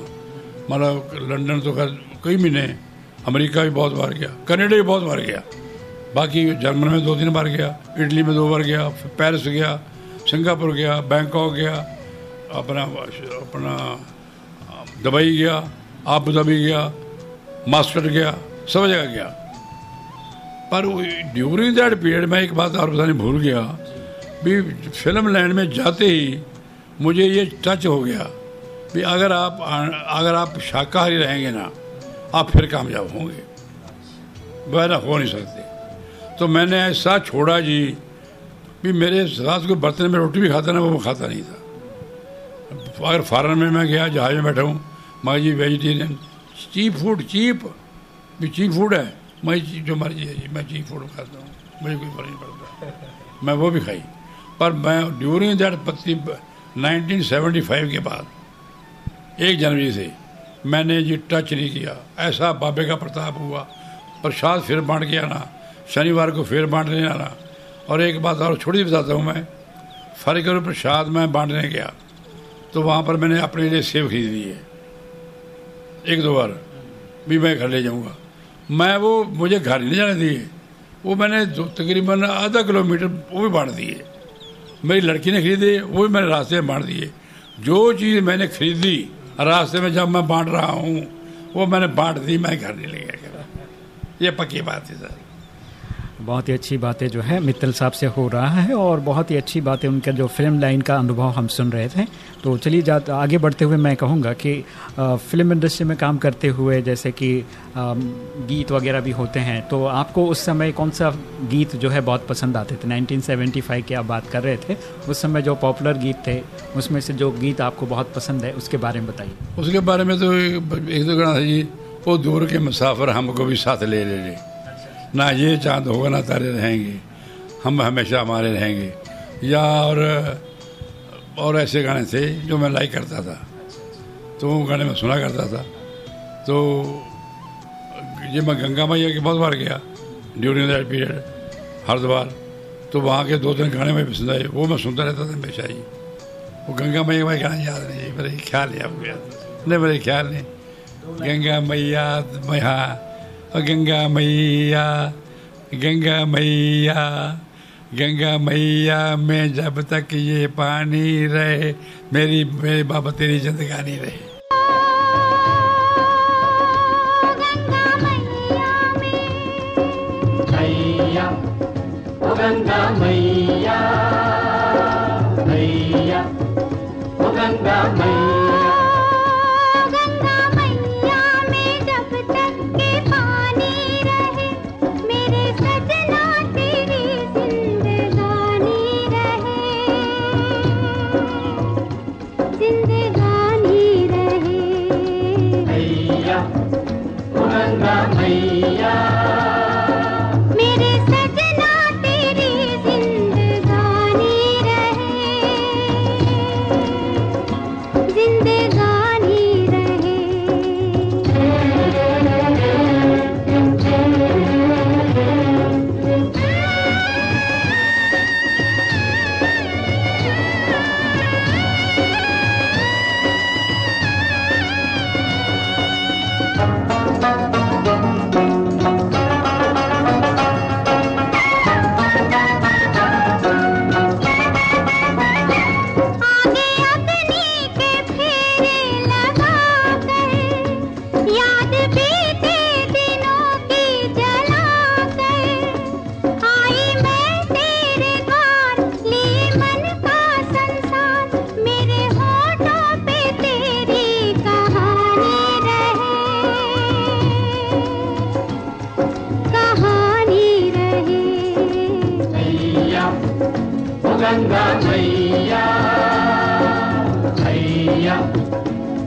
मतलब लंदन तो खैर कई महीने, अमेरिका भी बहुत बार गया, कनेडा भी बहुत बार गया। बाकी जर्मन में दो तीन बार गया, इटली में दो बार गया, पेरिस गया, सिंगापुर गया, बैंकॉक गया, अपना अपना, दुबई गया आबू धाबी गया, मास्टर गया, सब जगह गया। पर ड्यूरिंग दैट पीरियड में एक बात और बतानी भूल गया, भी फ़िल्म लैंड में जाते ही मुझे ये टच हो गया भी अगर आप अगर आप शाकाहारी रहेंगे ना, आप फिर कामयाब होंगे। वैसा हो नहीं सकते। तो मैंने ऐसा छोड़ा जी, भी मेरे साथ को बर्तन में रोटी भी खाता ना, वो खाता नहीं था। अगर फॉरन में मैं गया, जहाज़ में बैठा हूँ, मैं जी वेजिटेरियन, चीप फ़ूड, चीप, भी चीप फ़ूड है। मैं जो मर्ज़ी है जी, मैं चीप फ़ूड खाता हूँ, मुझे कोई फ़र्क नहीं पड़ता। मैं वो भी खाई। पर मैं ड्यूरिंग दैट पत्ती 1975 के बाद, एक जनवरी से, मैंने जी टच नहीं किया। ऐसा बाबे का प्रताप हुआ, प्रसाद फिर बांट के आना शनिवार को फिर बांटने आना और एक बात और छोटी बताता हूँ मैं। फरीकर प्रसाद मैं बांटने गया। तो वहाँ पर मैंने अपने लिए सेब खरीद ली है एक दो बार। भी मैं घर ले जाऊँगा। मैं वो, मुझे घर नहीं जाने दिए। वो मैंने तकरीबन आधा किलोमीटर वो भी बांट दिए। मेरी लड़की ने खरीदे, वो भी मैंने रास्ते में बांट दिए। जो चीज़ मैंने खरीदी, रास्ते में जब मैं बांट रहा हूँ, वो मैंने बांट दी, मैं घर नहीं ले गया। ये पक्की बात है, सर। बहुत ही अच्छी बातें जो है मित्तल साहब से हो रहा है और बहुत ही अच्छी बातें उनका जो फ़िल्म लाइन का अनुभव हम सुन रहे थे। तो चलिए जा, आगे बढ़ते हुए मैं कहूँगा कि फ़िल्म इंडस्ट्री में काम करते हुए जैसे कि गीत वगैरह भी होते हैं तो आपको उस समय कौन सा गीत जो है बहुत पसंद आते थे? 1975 की आप बात कर रहे थे, उस समय जो पॉपुलर गीत थे, उसमें से जो गीत आपको बहुत पसंद है, उसके बारे में बताइए। उसके बारे में तो एक दो था जी वो दूर के मुसाफर हमको भी साथ ले ले ले। ना ये चाँद होगा, ना तारे रहेंगे। हम हमेशा हमारे रहेंगे। या और और ऐसे गाने थे जो मैं लाइक करता था। तो वो गाने में सुना करता था। तो ये मैं गंगा मैया के बहुत बार गया ड्यूरिंग दैट पीरियड हरिद्वार तो वहाँ के दो तीन गाने में पसंद आए वो मैं सुनता रहता था हमेशा ही। वो गंगा मैया का गाना याद नहीं, मेरे ख्याल है याद नहीं, मेरे ख्याल नहीं। गंगा मैया मैया गंगा मैया गंगा मैया गंगा मैया में जब तक ये पानी रहे मेरी मेरे बाबा तेरी जिंदगानी रहे गंगा मैया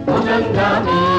Unangami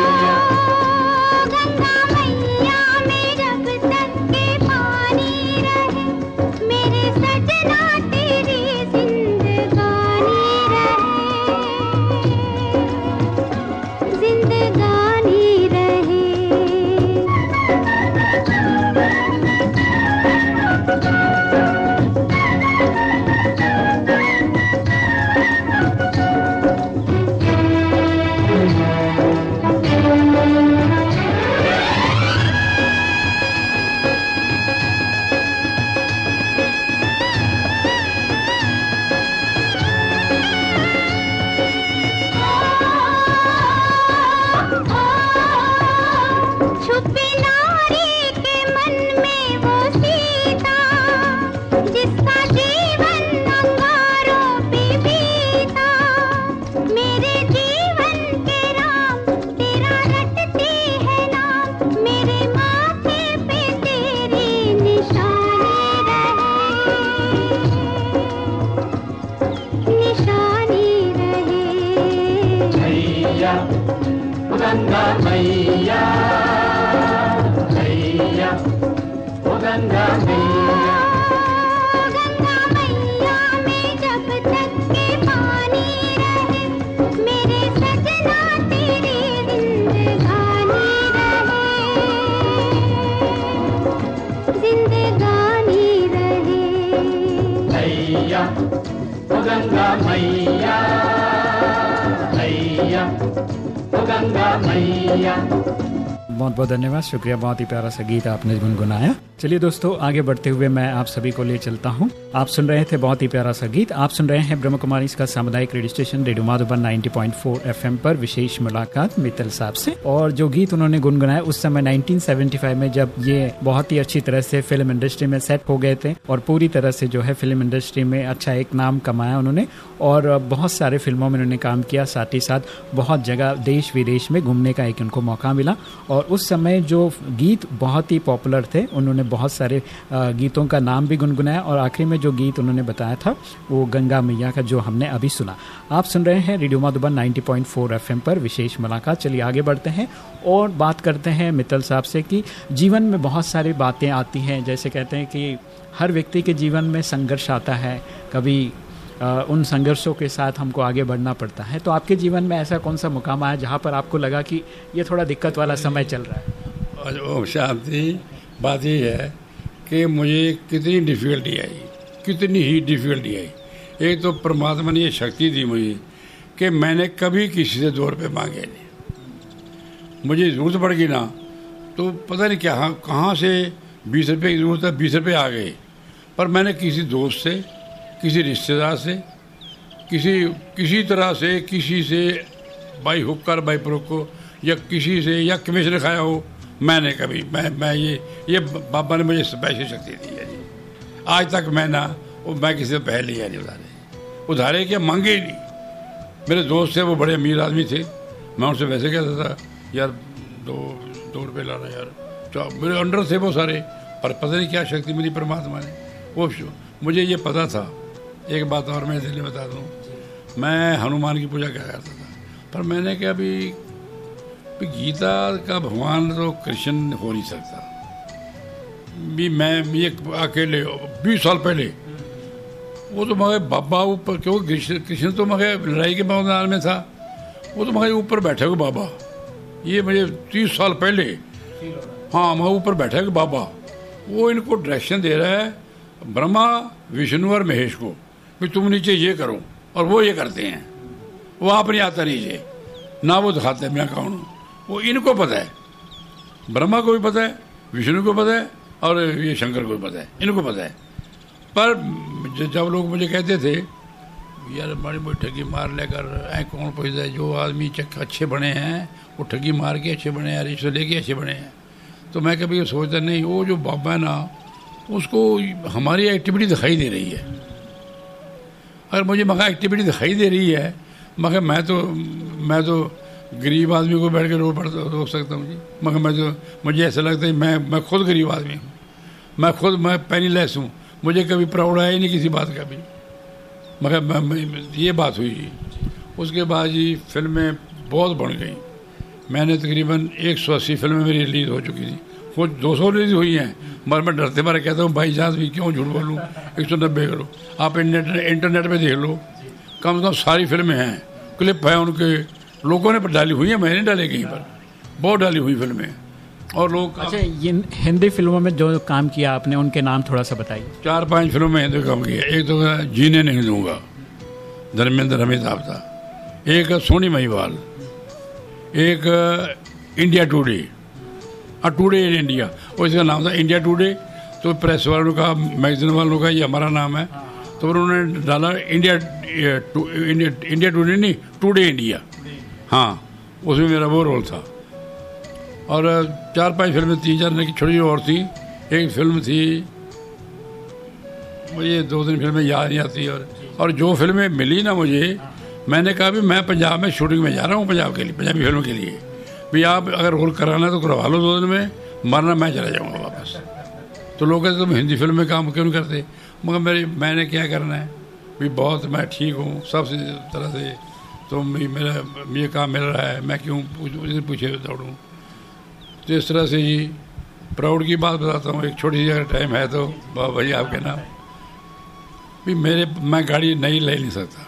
बहुत बहुत धन्यवाद शुक्रिया बहुत ही प्यारा सा गीत आपने गुनगुनाया। चलिए दोस्तों, आगे बढ़ते हुए मैं आप सभी को ले चलता हूँ। आप सुन रहे थे बहुत ही प्यारा सा गीत। आप सुन रहे हैं ब्रह्म कुमारी इसका सामुदायिक radio station, radio Madhuban 90.4 FM पर विशेष मुलाकात मित्तल साहब से। और जो गीत उन्होंने गुनगुनाया, उस समय 1975 में जब ये बहुत ही अच्छी तरह से फ़िल्म इंडस्ट्री में सेट हो गए थे और पूरी तरह से जो है फ़िल्म इंडस्ट्री में अच्छा एक नाम कमाया उन्होंने। और बहुत सारे फ़िल्मों में उन्होंने काम किया, साथ ही साथ बहुत जगह देश विदेश में घूमने का एक उनको मौका मिला। और उस समय जो गीत बहुत ही पॉपुलर थे, उन्होंने बहुत सारे गीतों का नाम भी गुनगुनाया और आखिरी में जो गीत उन्होंने बताया था वो गंगा मैया का जो हमने अभी सुना। आप सुन रहे हैं रेडियो माधुबन 90.4 एफएम पर विशेष मुलाकात। चलिए आगे बढ़ते हैं और बात करते हैं मित्तल साहब से कि जीवन में बहुत सारी बातें आती हैं। जैसे कहते हैं कि हर व्यक्ति के जीवन में संघर्ष आता है। कभी अ, उन संघर्षों के साथ हमको आगे बढ़ना पड़ता है। तो आपके जीवन में ऐसा कौन सा मुकाम आया जहाँ पर आपको लगा कि ये थोड़ा दिक्कत वाला समय चल रहा है? ओम बात ये है कि मुझे कितनी डिफ़िकल्टी आई, कितनी ही डिफ़िकल्टी आई। एक तो परमात्मा ने ये शक्ति दी मुझे कि मैंने कभी किसी से दो रुपये मांगे नहीं। मुझे ज़रूरत पड़ गई ना तो पता नहीं क्या, कहाँ से बीस रुपये की ज़रूरत है, बीस रुपये आ गए। पर मैंने किसी दोस्त से, किसी रिश्तेदार से, किसी किसी तरह से, किसी से बाई हुक्कर बाई प्रोको या किसी से, या कमीशन खाया हो मैंने कभी, मैं मैं ये ये बाबा ने मुझे स्पेशल शक्ति दी है जी। आज तक मैं ना, वो मैं किसी से पहले लिया नहीं उधारे। उधारे क्या मांगे ही नहीं। मेरे दोस्त थे, वो बड़े अमीर आदमी थे। मैं उनसे वैसे कहता था, यार, दो दो रुपये लाना यार। तो मेरे अंडर थे वो सारे, पर पता नहीं क्या शक्ति मिली परमात्मा ने। वो मुझे ये पता था। एक बात और मैं इसलिए बता दूँ। मैं हनुमान की पूजा क्या करता था। पर मैंने क्या अभी गीता का भगवान तो कृष्ण हो नहीं सकता। भी मैं ये अकेले, बीस साल पहले, वो तो मगर बाबा ऊपर, क्योंकि कृष्ण तो मगर लड़ाई के मैदान में था। वो तो मगर ऊपर बैठे हुए बाबा। ये मुझे तीस साल पहले हाँ मगर ऊपर बैठे हुए बाबा। वो इनको डायरेक्शन दे रहा है, ब्रह्मा, विष्णु और महेश को भी तुम नीचे ये करो, और वो ये करते हैं। वो आप नहीं आता नीचे। ना वो दिखाते, मैं कौन हूँ? वो इनको पता है। ब्रह्मा को भी पता है, विष्णु को पता है, और ये शंकर को भी पता है। इनको पता है। पर जब लोग मुझे कहते थे, यार, बड़ी बड़ी ठगी मार लेकर ऐ कौन पूछता है? जो आदमी चक अच्छे बने हैं, वो ठगी मार के अच्छे बने हैं रिश्ते लेके अच्छे बने हैं। तो मैं कभी ये सोचता नहीं, वो जो बाबा है ना, उसको हमारी एक्टिविटी दिखाई दे रही है। अगर मुझे मगर एक्टिविटी दिखाई दे रही है, मगर मैं तो मैं तो गरीब आदमी को बैठ के रोक पड़ रोक सकता हूँ जी। मगर मैं तो मुझे ऐसा लगता है मैं मैं खुद गरीब आदमी हूँ। मैं खुद मैं पैनी लेस हूँ। मुझे कभी प्राउड आया नहीं किसी बात का भी। मगर मैं, मैं, ये बात हुई जी। उसके बाद जी फ़िल्में बहुत बढ़ गई। मैंने तकरीबन एक सौ अस्सी फ़िल्में मेरी रिलीज़ हो चुकी थी। कुछ दो सौ रिलीज़ हुई हैं। मगर मैं डरते मारे कहता हूँ भाई चांस भी क्यों झूठ बोलूँ? एक सौ नब्बे करो। आप इंटरनेट इंटरनेट पे देख लो। कम से कम सारी फ़िल्में हैं। क्लिप है उनके। लोगों ने डाली हुई है मैंने डाली कहीं पर। बहुत डाली हुई फ़िल्में। और लोग अच्छा ये हिंदी फ़िल्मों में जो काम किया आपने उनके नाम थोड़ा सा बताइए। चार पाँच फ़िल्मों में हिंदी काम किया एक तो जीने नहीं दूँगा। धर्मेंद्र अमिताभ था। एक सोनी महिवाल। एक India today. Today in India. और इसका नाम था इंडिया टुडे। तो प्रेस वालों का मैगजीन वालों का ये हमारा नाम है। तो उन्होंने डाला इंडिया इंडिया इंडिया टुडे नहीं टुडे इंडिया। हाँ। उसमें मेरा वो रोल था। और चार पाँच फ़िल्में तीन चार की छोटी और थी। एक फ़िल्म थी, मुझे दो तीन फ़िल्में याद नहीं आती और और जो फ़िल्में मिली ना मुझे, मैंने कहा भी मैं पंजाब में शूटिंग में जा रहा हूँ पंजाब के लिए, पंजाबी फ़िल्मों के लिए। भी आप अगर रोल कराना तो करवा लो दो दिन में, मरना मैं चला जाऊँगा वापस। तो लोग कहते, तुम हिंदी फ़िल्म में काम क्यों नहीं करते? मगर मेरी, मैंने क्या करना है? भी बहुत मैं ठीक हूँ, सब तरह से तो मेरा ये काम मिल रहा है, मैं क्यों पूछ- पीछे दौड़ूँ? तो इस तरह से जी प्राउड की बात बताता हूँ, एक छोटी सी अगर टाइम है तो बाबा भाई आपके नाम। भी मेरे, मैं गाड़ी नई ले नहीं सकता,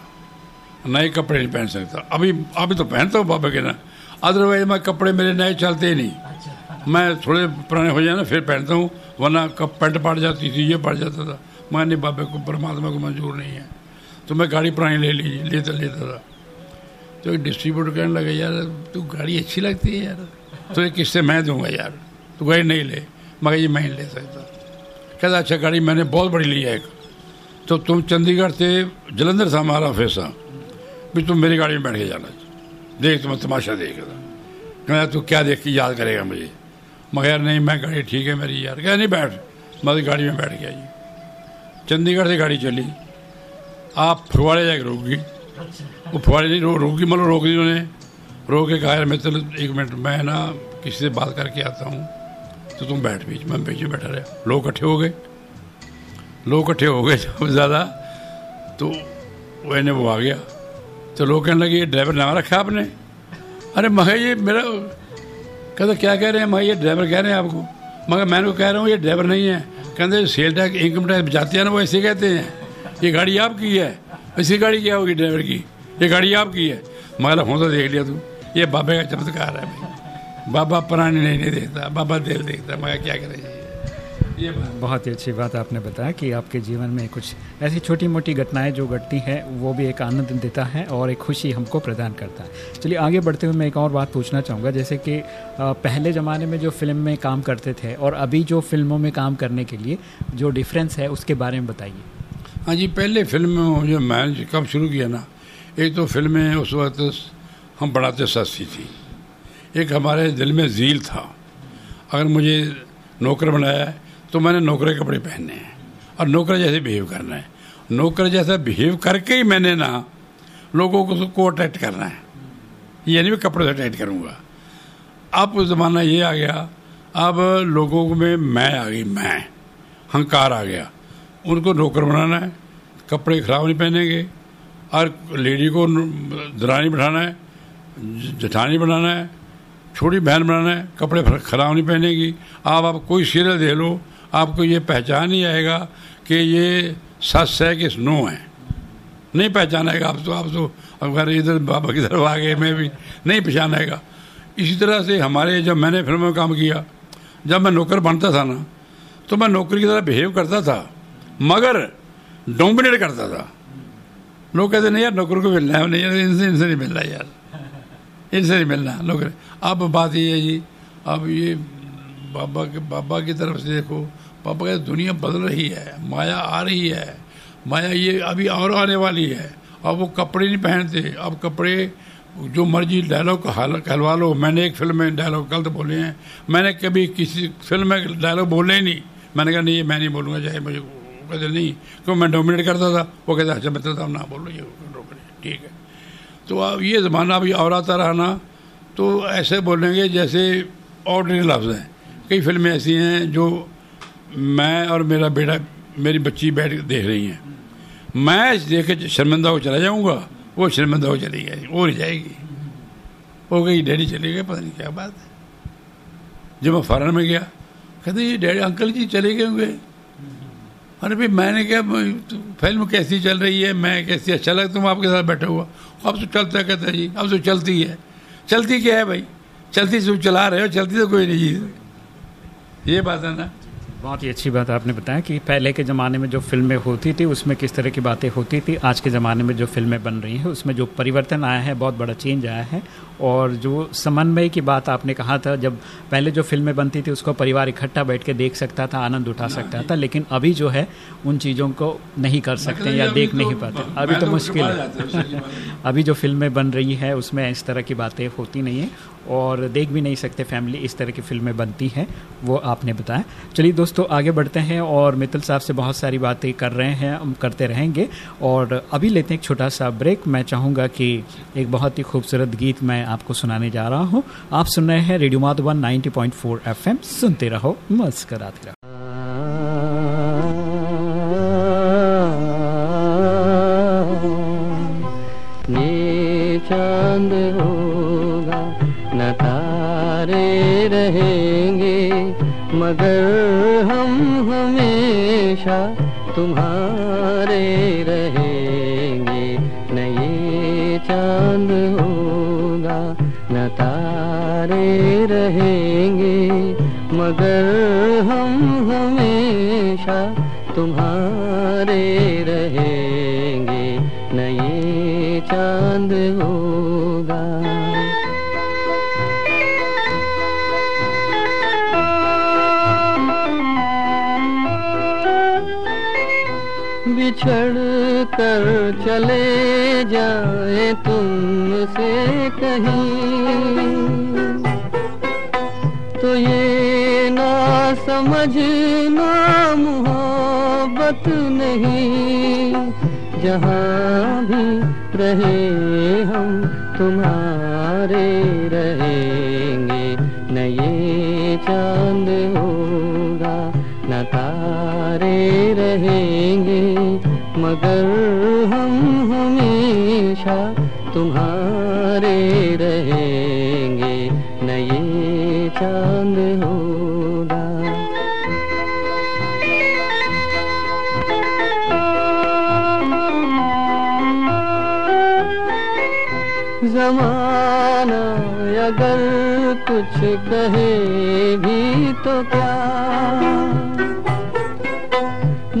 नए कपड़े नहीं पहन सकता। अभी अभी तो पहनता हूँ बाबा के ना अदरवाइज़ मैं कपड़े मेरे नए चलते ही नहीं। मैं थोड़े पुराने हो जाए ना, फिर पहनता हूँ, वरना कब पैंट पड़ जाती थी, ये पड़ जाता था। मैं नहीं बाबा को, परमात्मा को मंजूर नहीं है। तो मैं गाड़ी पुरानी ले ली, लेता लेता था। तो डिस्ट्रीब्यूटर कहने लगा, यार, तू गाड़ी अच्छी लगती है यार। तो एक किस्से मैं दूँगा यार। तू गाड़ी नहीं ले। मगर ये मैं नहीं ले सकता। कहता अच्छा गाड़ी मैंने बहुत बड़ी ली है एक। तो तुम चंडीगढ़ से जलंधर था हमारा ऑफ़िस भी तुम मेरी गाड़ी में बैठ के जाना। देख तुम्हें तमाशा देख रहा कहना तू क्या देख के याद करेगा मुझे? मगर यार, नहीं, मैं गाड़ी ठीक है मेरी यार। कह, नहीं, बैठ। मैं गाड़ी में बैठ गया जी। चंडीगढ़ से गाड़ी चली। आप फुवाड़े जाके रोक गई। वो फुवाड़े नहीं रो रोकी मतलब रोक दी उन्होंने। रोक के कहा मैं चलो एक मिनट, मैं ना किसी से बात करके आता हूँ तो तुम बैठ बीच मैं, बीच में बैठा रहा। लोग इकट्ठे हो गए। लोग इकट्ठे हो गए ज़्यादा तो मैंने वो आ गया। तो लोग कहने लगे, ये ड्राइवर नाम रखा आपने? अरे मगर ये मेरा कहते, क्या कह रहे हैं मगर ये ड्राइवर कह रहे हैं आपको? मगर मैं उनको कह रहा हूँ, ये ड्राइवर नहीं है। कहते सेल टैक्स इनकम टैक्स बचाते हैं ना, वो ऐसे कहते हैं, ये गाड़ी आपकी है, ऐसी गाड़ी क्या होगी ड्राइवर की? ये गाड़ी आपकी है। मगर हो तो देख लिया तू। ये बाबे का चमत्कार है भाई। बाबा पुरानी नहीं, नहीं देखता। बाबा दिल देखता मगर क्या करें ये बहुत ही अच्छी बात आपने बताया कि आपके जीवन में कुछ ऐसी छोटी मोटी घटनाएँ जो घटती हैं वो भी एक आनंद देता है और एक खुशी हमको प्रदान करता है। चलिए आगे बढ़ते हुए मैं एक और बात पूछना चाहूँगा। जैसे कि पहले ज़माने में जो फ़िल्म में काम करते थे और अभी जो फ़िल्मों में काम करने के लिए जो डिफरेंस है उसके बारे में बताइए। हाँ जी पहले फ़िल्म में जो मैंने कब शुरू किया ना? एक तो फ़िल्में उस वक्त हम बनाते सस्ती थी। एक हमारे दिल में झील था। अगर मुझे नौकर बनाया है तो मैंने नौकरे कपड़े पहनने हैं और नौकर जैसे बिहेव करना है। नौकर जैसा बिहेव करके ही मैंने ना लोगों को को अट्रैक्ट करना है। ये नहीं मैं कपड़े से अट्रैक्ट करूँगा। अब ज़माना ये आ गया, अब लोगों में मैं आ गई, मैं। हंकार आ गया। उनको नौकर बनाना है, कपड़े खराब नहीं पहनेंगे। और लेडी को दरानी बनाना है, जठानी बनाना है, छोटी बहन बनाना है, कपड़े खराब नहीं पहनेगी। आप आप कोई सीरियल दे लो, आपको ये पहचान ही आएगा कि ये सस है कि नो है। नहीं पहचान आएगा, आप तो आप तो अगर इधर बाबा की तरफ़ आ गए, मैं भी, नहीं पहचान आएगा। इसी तरह से हमारे, जब मैंने फ़िल्मों में काम किया, जब मैं नौकर बनता था ना तो मैं नौकरी की तरह बिहेव करता था, मगर डोमिनेट करता था। लोग कहते नहीं यार, नौकर को मिलना है। नहीं यार, इनसे इनसे नहीं मिलना यार। इनसे नहीं मिलना नौकर। अब बात ये है जी, अब ये बाबा के, बाबा की तरफ़ से देखो पापा कहते दुनिया बदल रही है, माया आ रही है। माया ये अभी और आने वाली है। अब वो कपड़े नहीं पहनते। अब कपड़े, जो मर्ज़ी डायलॉग हाल कहलवा लो। मैंने एक फ़िल्म में डायलॉग गलत बोले हैं। मैंने कभी किसी फ़िल्म में डायलॉग बोले नहीं। मैंने कहा, नहीं, मैं नहीं बोलूँगा चाहे मुझे कहते नहीं। क्यों, मैं डोमिनेट करता था? वो कहते अच्छा मैं तो ना बोलो, ये ठीक है। तो अब ये ज़माना अभी और आता रहा ना तो ऐसे बोलेंगे जैसे ऑर्डनरी लफ्ज़ हैं। कई फ़िल्में ऐसी हैं जो मैं और मेरा बेटा, मेरी बच्ची बैठ देख रही हैं। मैं देख के शर्मिंदा हो चला जाऊँगा, वो शर्मिंदा हो चली गई, वो नहीं जाएगी। वो गई, डैडी चले गए, पता नहीं क्या बात है। जब मैं फॉरन में गया, कहते, ये डैडी, अंकल जी चले गए होंगे? अरे भाई, मैंने क्या तो फ़िल्म कैसी चल रही है? मैं कैसी अच्छा लगता हूँ आपके साथ बैठा हुआ। अब तो चलता कहता जी? अब तो चलती है। चलती क्या है भाई? चलती तुम चला रहे हो, चलती तो कोई नहीं ये बात है ना? बहुत ही अच्छी बात आपने बताया कि पहले के ज़माने में जो फ़िल्में होती थी उसमें किस तरह की बातें होती थी। आज के ज़माने में जो फ़िल्में बन रही हैं उसमें जो परिवर्तन आया है बहुत बड़ा चेंज आया है। और जो समन्वय की बात आपने कहा था जब पहले जो फ़िल्में बनती थी उसको परिवार इकट्ठा बैठ के देख सकता था आनंद उठा सकता था लेकिन अभी जो है उन चीज़ों को नहीं कर सकते या देख नहीं पाते। अभी तो मुश्किल है। अभी जो फ़िल्में बन रही है उसमें इस तरह की बातें होती नहीं है। और देख भी नहीं सकते फैमिली इस तरह की फ़िल्में बनती हैं, वो आपने बताया। चलिए दोस्तों, आगे बढ़ते हैं और मित्तल साहब से बहुत सारी बातें कर रहे हैं, हम करते रहेंगे। और अभी लेते हैं एक छोटा सा ब्रेक। मैं चाहूँगा कि एक बहुत ही खूबसूरत गीत मैं आपको सुनाने जा रहा हूँ। आप सुन रहे हैं रेडियो माधुबन नाइन्टी पॉइंट सुनते रहो, मस्कराते रहो। मगर हम हमेशा तुम्हारे रहेंगे। न ये चाँद होगा, न तारे रहेंगे। मगर हम हमेशा तुम्हारे रहेंगे। न ये बिछड़ कर चले जाए तुमसे कहीं। तो ये ना समझना मोहब्बत नहीं, जहाँ भी रहे हम तुम्हारे रहेंगे, न ये चाँद होगा, न तारे रहेंगे। मगर हम हमेशा तुम्हारे रहेंगे न ये चाँद होगा। जमाना अगर कुछ कहे भी तो क्या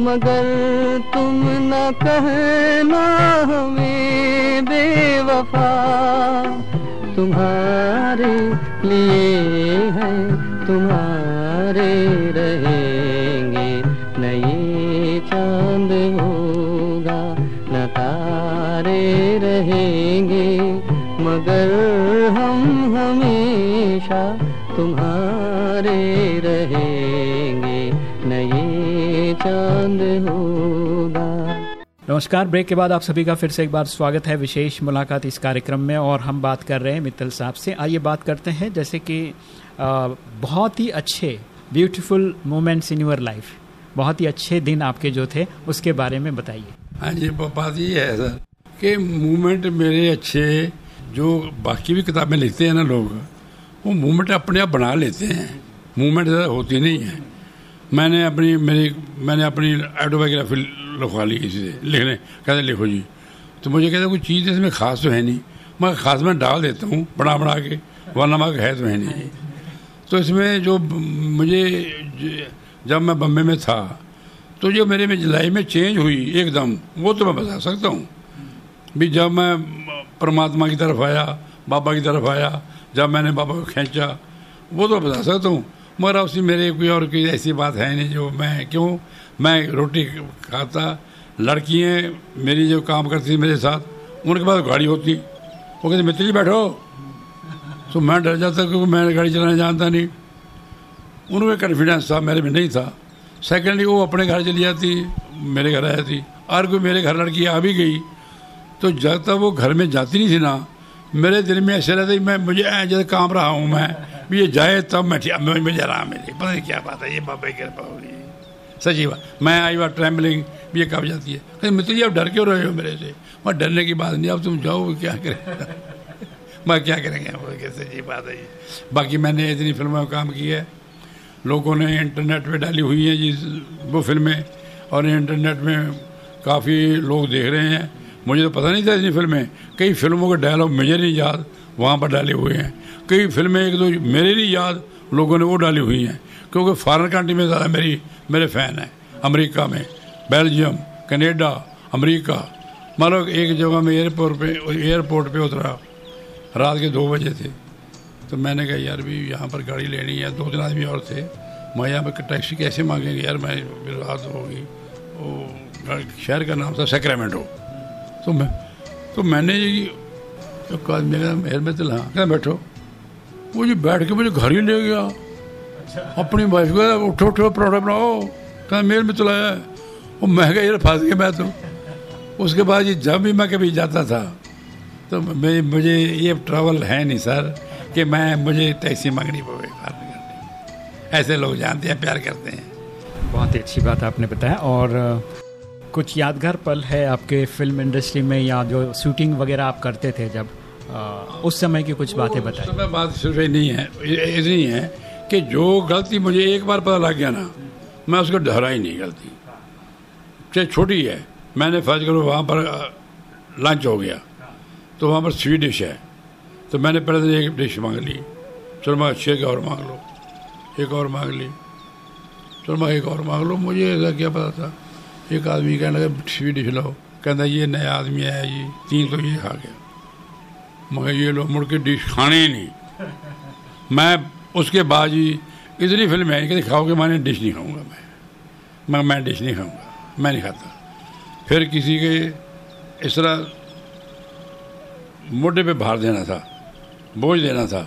मगर तुम न कहना हमें बेवफा। तुम्हारे लिए है, तुम्हारे रहेंगे। न ये चाँद होगा न तारे रहेंगे। मगर हम नमस्कार। ब्रेक के बाद आप सभी का फिर से एक बार स्वागत है विशेष मुलाकात इस कार्यक्रम में और हम बात कर रहे हैं मित्तल साहब से। आइए बात करते हैं जैसे कि बहुत ही अच्छे beautiful moments in your life बहुत ही अच्छे दिन आपके जो थे, उसके बारे में बताइए। हाँ जी बात ये है सर कि मूवमेंट मेरे अच्छे, जो बाकी भी किताबें लिखते हैं ना लोग, वो मूवमेंट अपने आप बना लेते हैं। मूवमेंट होती नहीं है। मैंने अपनी, मेरी, मैंने अपनी ऑटोबायोग्राफी लिखवा ली किसी से। लिखने कहते लिखो जी तो मुझे कहते, कोई चीज़ इसमें खास तो है नहीं। मैं खास मैं डाल देता हूँ बना बना के, वरना मगर है तो है नहीं। तो इसमें जो मुझे जब मैं बम्बे में था तो जो मेरे में लाइफ में चेंज हुई एकदम, वो तो मैं बता सकता हूँ। भी जब मैं परमात्मा की तरफ़ आया, बाबा की तरफ़ आया, जब मैंने बाबा को खींचा, वो तो बता सकता हूँ। मगर उसमें मेरे कोई और कोई ऐसी बात है नहीं जो मैं क्यों? मैं रोटी खाता लड़कियाँ मेरी जो काम करती थी मेरे साथ, उनके पास गाड़ी होती। वो कहते, मित्र जी बैठो। तो मैं डर जाता क्योंकि मैं गाड़ी चलाना जानता नहीं। उनमें कॉन्फिडेंस था, मेरे में नहीं था। सेकेंडली वो अपने घर चली जाती, मेरे घर आ जाती। और कोई मेरे घर लड़की आ भी गई तो जब तक वो घर में जाती नहीं थी ना। मेरे दिल में ऐसे रहता मैं, मुझे जैसे काम रहा हूँ मैं। ये जाए तब मैं मुझे आराम मिले। पता नहीं क्या बात है, ये बाबा की कृपा होगी सच्ची बात। मैं आई बार ट्रैवलिंग भी ये कब जाती है? कहते, मित्र जी, आप डर क्यों रहे हो मेरे से? मैं डरने की बात नहीं, अब तुम जाओ क्या करें? (laughs) मैं क्या करेंगे वो कैसे जी बात है ये। बाकी मैंने इतनी फ़िल्मों में काम किया है। लोगों ने इंटरनेट पे डाली हुई हैं जिस वो फ़िल्में, और इंटरनेट में काफ़ी लोग देख रहे हैं। मुझे तो पता नहीं था इतनी फ़िल्में। कई फ़िल्मों के डायलॉग मुझे नहीं याद, वहाँ पर डाले हुए हैं। कई फ़िल्में एक दो मेरे नहीं याद लोगों ने वो डाली हुई हैं। क्योंकि फॉरेन कंट्री में ज़्यादा मेरी, मेरे फ़ैन हैं। अमेरिका में बेल्जियम कनेडा अमेरिका। मान लो एक जगह में एयरपोर्ट पे एयरपोर्ट पे उतरा। रात के दो बजे थे। तो मैंने कहा, यार, भी यहाँ पर गाड़ी लेनी है। दो तीन आदमी और थे। मैं यहाँ पर टैक्सी कैसे मांगेंगे? यार, मैं रात होगी। वो शहर का नाम था सेक्रेमेंटो तो मैं तो मैंने तो कहा मेरा में तो हाँ कहना बैठो। वो जी बैठ के मुझे घर ही ले गया। अपनी वाइफ को उठो उठो, परोठा बनाओ। कहना मेल में चलाया वो मैं कहा फंस गया मैं तो। उसके बाद ये जब भी मैं कभी जाता था तो मैं, मुझे ये ट्रैवल है नहीं सर कि मैं, मुझे टैक्सी मांगनी पड़े ऐसे लोग जानते हैं, प्यार करते हैं। बहुत ही अच्छी बात आपने बताया, और, कुछ यादगार पल है आपके फ़िल्म इंडस्ट्री में, या जो शूटिंग वगैरह आप करते थे जब? उस समय की कुछ बातें उस बताइए समय बात सिर्फ़ नहीं है। इतनी है कि जो गलती मुझे एक बार पता लग गया ना, मैं उसको दोहरा ही नहीं गलती। चाहे छोटी है, मैंने फ़र्ज़ करो वहाँ पर लंच हो गया तो वहाँ पर स्वीट डिश है। तो मैंने पहले दिन एक डिश मांग ली चलो मैं अच्छे और मांग लो? एक और मांग ली। चलो मैं एक और मांग लो, मुझे ऐसा क्या पता था? एक आदमी कहने लगा, स्वीट डिश लाओ। कहता, ये नया आदमी आया जी, तीन तो ये खा गया। मगर ये लोग मुड़ के डिश खाने ही नहीं। मैं उसके बाद ही इतनी फ़िल्म है कि खाओगे मैंने डिश नहीं खाऊँगा मैं। मगर मैं डिश नहीं खाऊँगा, मैं नहीं खाता। फिर किसी के इस तरह मोटे पे भार देना था, बोझ देना था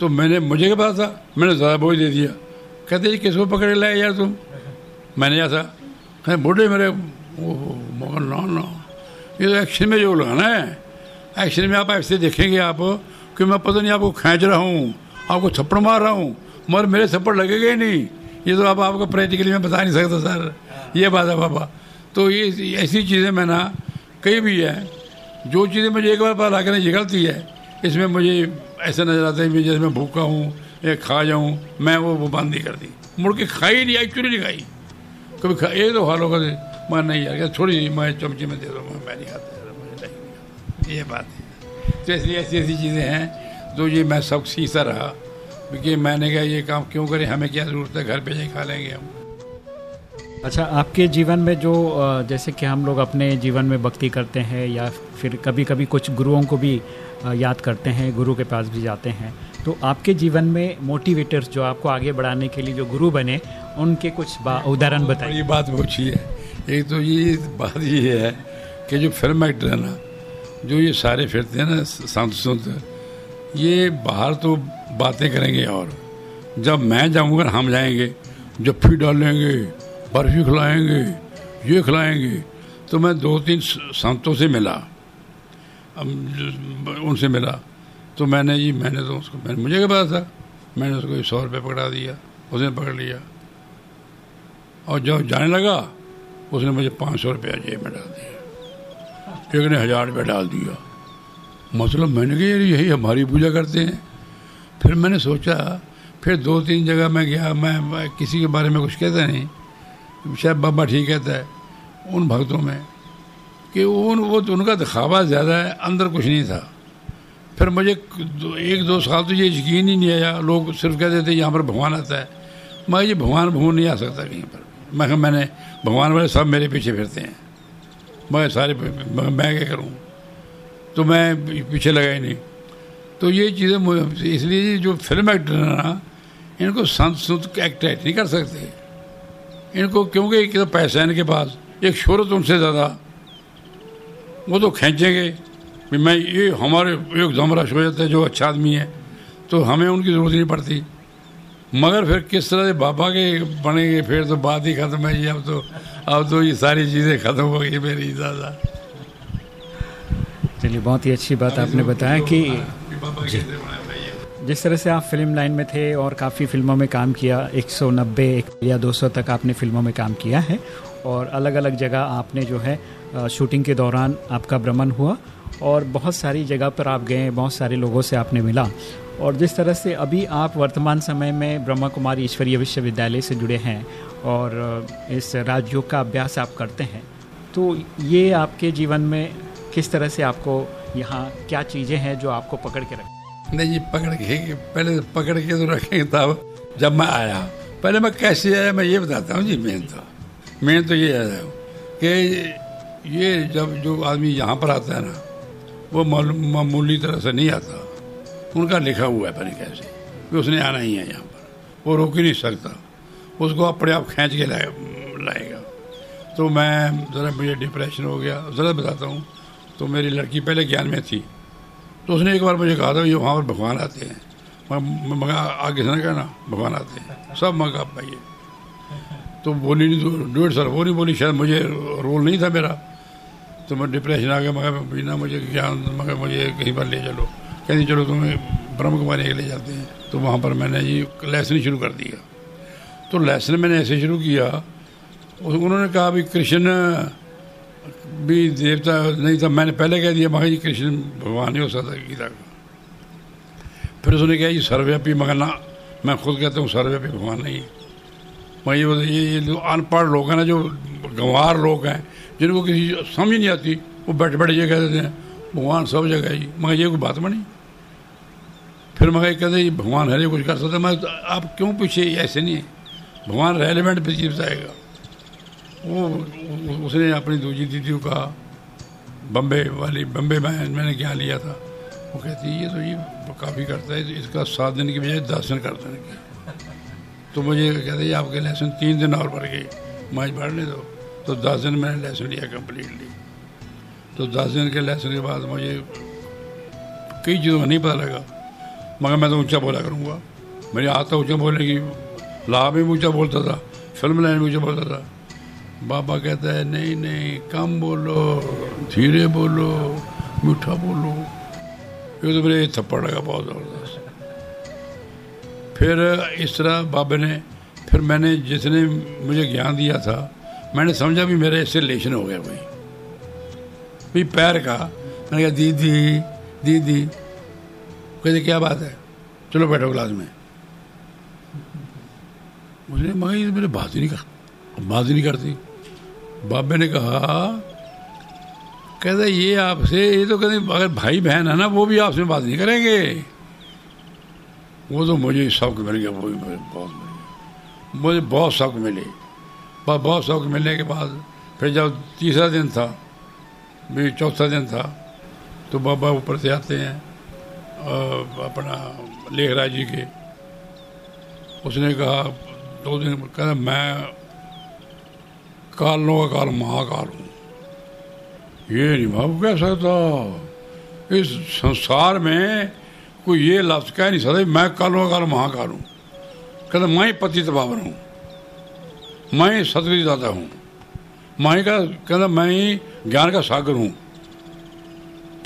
तो मैंने मुझे क्या पता था? मैंने ज़्यादा बोझ दे दिया। कहते जी किसको पकड़े लाए यार तुम? मैंने ऐसा कहते बूढ़े मेरे, ओहो, मगर ना ना, ये तो एक्शन में जो लगाना है एक्शन में आप ऐसे देखेंगे आप कि मैं पता नहीं आपको खींच रहा हूँ, आपको थप्पड़ मार रहा हूँ, मगर मेरे थप्पड़ लगेगा ही नहीं। ये तो आप आपको प्रैक्टिकली मैं बता नहीं सकता, सर। ये बात है बाबा। तो ये ऐसी चीज़ें मैं ना कई भी है, जो चीज़ें मुझे एक बार पता लग ये गलती है। इसमें मुझे ऐसा नज़र आता है जैसे मैं भूखा हूँ, या खा जाऊँ, मैं वो वो बंद नहीं कर दी मुड़ के खाई नहीं एक्चुअली नहीं खाई? कभी खा एक दो हालों का मैं नहीं यार थोड़ी सी मैं चमचे में दे दो मैं नहीं खाता। नहीं ये बात है। तो इसलिए ऐसी ऐसी चीज़ें हैं जो ये मैं सब सीखता रहा। क्योंकि मैंने कहा ये काम क्यों करें? हमें क्या ज़रूरत है? घर पे जाके खा लेंगे हम। अच्छा आपके जीवन में जो जैसे कि हम लोग अपने जीवन में भक्ति करते हैं या फिर कभी कभी कुछ गुरुओं को भी याद करते हैं गुरु के पास भी जाते हैं तो आपके जीवन में मोटिवेटर्स जो आपको आगे बढ़ाने के लिए जो गुरु बने उनके कुछ उदाहरण बताइए। ये बात पूछी है। एक तो ये बात ये है कि जो फ़िल्म एक्टर है ना जो ये सारे फिरते हैं ना, संत संत, ये बाहर तो बातें करेंगे और। जब मैं जाऊँगा, हम जाएँगे। जब फिर डालेंगे बर्फ़ी खिलाएँगे, ये खिलाएँगे। तो मैं दो तीन संतों से मिला। उनसे मिला। तो मैंने जी मैंने तो उसको, मैंने, मुझे क्या पता था? मैंने उसको सौ रुपये पकड़ा दिया। उसने पकड़ लिया। और जब जाने लगा, उसने मुझे पाँच सौ रुपया जेब में डाल दिया। एक ने हज़ार रुपया डाल दिया। मतलब मैंने कहा यार यही हमारी पूजा करते हैं। फिर मैंने सोचा फिर दो तीन जगह मैं गया मैं, मैं किसी के बारे में कुछ कहता नहीं। शायद बाबा ठीक कहता है उन भक्तों में कि उन वो तो उनका दिखावा ज़्यादा है अंदर कुछ नहीं था। फिर मुझे एक दो साल तो ये यकीन ही नहीं आया लोग सिर्फ़ कहते थे यहाँ पर भगवान आता है। मैं ये भगवान भगवान नहीं आ सकता कहीं पर। मैं मैंने भगवान वाले सब मेरे पीछे फिरते हैं। मैं सारे मैं क्या करूँ? तो मैं पीछे लगा ही नहीं। तो ये चीज़ें इसलिए जो फ़िल्म एक्टर है ना, इनको संत सुत एक्ट एक्ट नहीं कर सकते। इनको क्योंकि एक तो पैसा है इनके पास एक शोहरत उनसे ज़्यादा। वो तो खींचेंगे। मैं, ये हमारे, एक जमरश हो जाता है, जो अच्छा आदमी है तो हमें उनकी ज़रूरत नहीं पड़ती। मगर फिर किस तरह से बाबा के बनेंगे फिर तो बात ही खत्म है अब तो अब तो ये सारी चीज़ें खत्म हो गई मेरी दादा। चलिए बहुत ही अच्छी बात आपने बताया कि जिस तरह से आप फ़िल्म लाइन में थे और काफ़ी फ़िल्मों में काम किया 190 एक या 200 तक आपने फ़िल्मों में काम किया है और अलग अलग जगह आपने जो है शूटिंग के दौरान आपका भ्रमण हुआ और बहुत सारी जगह पर आप गए बहुत सारे लोगों से आपने मिला। और जिस तरह से अभी आप वर्तमान समय में ब्रह्मा कुमारी ईश्वरीय विश्वविद्यालय से जुड़े हैं और इस राजयोग का अभ्यास आप करते हैं तो ये आपके जीवन में किस तरह से आपको यहाँ क्या चीज़ें हैं जो आपको पकड़ के रख? नहीं जी पकड़ के, पहले तो पकड़ के तो रखेंगे तब जब मैं आया। पहले मैं कैसे आया, मैं ये बताता हूँ जी, मेन तो मेन तो ये है कि ये जब जो आदमी यहाँ पर आता है ना, वो मामूली तरह से नहीं आता। उनका लिखा हुआ है, पता कैसे। कि उसने आना ही है यहाँ पर। वो रोक ही नहीं सकता। उसको अपने आप खींच के लाए, लाएगा। तो मैं ज़रा मुझे डिप्रेशन हो गया। ज़रा बताता हूँ। तो मेरी लड़की पहले ज्ञान में थी। तो उसने एक बार मुझे कहा था, ये वहाँ पर भगवान आते हैं। मगा, आगे से ना कहना, भगवान आते हैं। सब मगा पाइए तो बोली नहीं डेढ़ साल वो नहीं बोली, शायद मुझे रोल नहीं था मेरा। तो मैं डिप्रेशन आ गया। मगर बिना मुझे ज्ञान मगर मुझे कहीं पर ले चलो। कहती चलो तुम्हें ब्रह्म कुमारी के ले जाते हैं। तो वहाँ पर मैंने ये लेसन शुरू कर दिया। तो लेसन मैंने ऐसे शुरू किया। उन्होंने कहा भी, कृष्ण, भी देवता नहीं था। मैंने पहले कह दिया मगर जी, कृष्ण भगवान ही हो सकता गीता का। फिर उसने कहा, ये सर्वव्यापी मगर ना, मैं खुद कहता हूँ, सर्वव्यापी भगवान नहीं मगर ये ये जो अनपढ़ लोग हैं ना, जो गंवार लोग हैं, जिनको किसी समझ नहीं आती, वो बैठे बैठे ये कह देते हैं भगवान सब जगह ही। मगर ये कोई बात बनी? फिर मगर ये कहते जी भगवान हरे कुछ कर सकता मैं तो आप क्यों पूछे ऐसे नहीं है। भगवान रेलिवेंट पे चीज़ बताएगा वो, उसने अपनी दूसरी दीदी को कहा बम्बे वाली, बम्बे में मैंने क्या लिया था? वो कहती है, ये तो ये काफ़ी करता है, इसका सात दिन की बजाय दस दिन कर देने की तो मुझे कहते हैं, आपके लेसन तीन दिन और बढ़ गए। मैं पढ़ने दो। तो दस दिन मैंने लेसन लिया कम्प्लीटली तो दस दिन के लेसन के बाद मुझे कई चीज़ों का नहीं पता लगा। मगर मैं तो ऊँचा बोला करूँगा। मेरी आदत ऊँचा बोलने की लाभ भी ऊँचा बोलता था, फ़िल्म लाइन में ऊँचा बोलता था। बाबा कहता है, नहीं नहीं, कम बोलो, धीरे बोलो, मीठा बोलो। ये तो मेरे थप्पड़ लगा बहुत ज़बरदस्त। फिर इस तरह बाबे ने, फिर मैंने जिसने मुझे ज्ञान दिया था, मैंने समझा भी मेरा इससे रिलेशन हो गया कोई भी पैर का। मैंने कहा, दीदी दीदी। कहते, क्या बात है? चलो बैठो क्लास में। मुझे, मगर मेरे बात ही नहीं कर बात ही नहीं करती। बाबे ने कहा, कहते, ये आपसे, ये तो कहते, अगर भाई बहन है ना, वो भी आपसे बात नहीं करेंगे। वो तो मुझे शौक मिल गया, वो भी मुझे बहुत मिल गया। मुझे बहुत शौक मिले। बहुत शौक मिलने के बाद, फिर जब तीसरा दिन था भी चौथा दिन था तो बाबा ऊपर से आते हैं अपना लेखराज जी के। उसने कहा, दो दिन कहता मैं कालों का काल, महाकाल हूँ। ये नहीं बाबू कह सकता इस संसार में कोई ये लफ्ज कह नहीं सकता मैं कालों का काल, महाकाल हूँ। कहता, मैं ही पतित पावन हूँ। मैं ही दाता हूँ। मैं ही का कहता, मैं ही ज्ञान का सागर हूँ।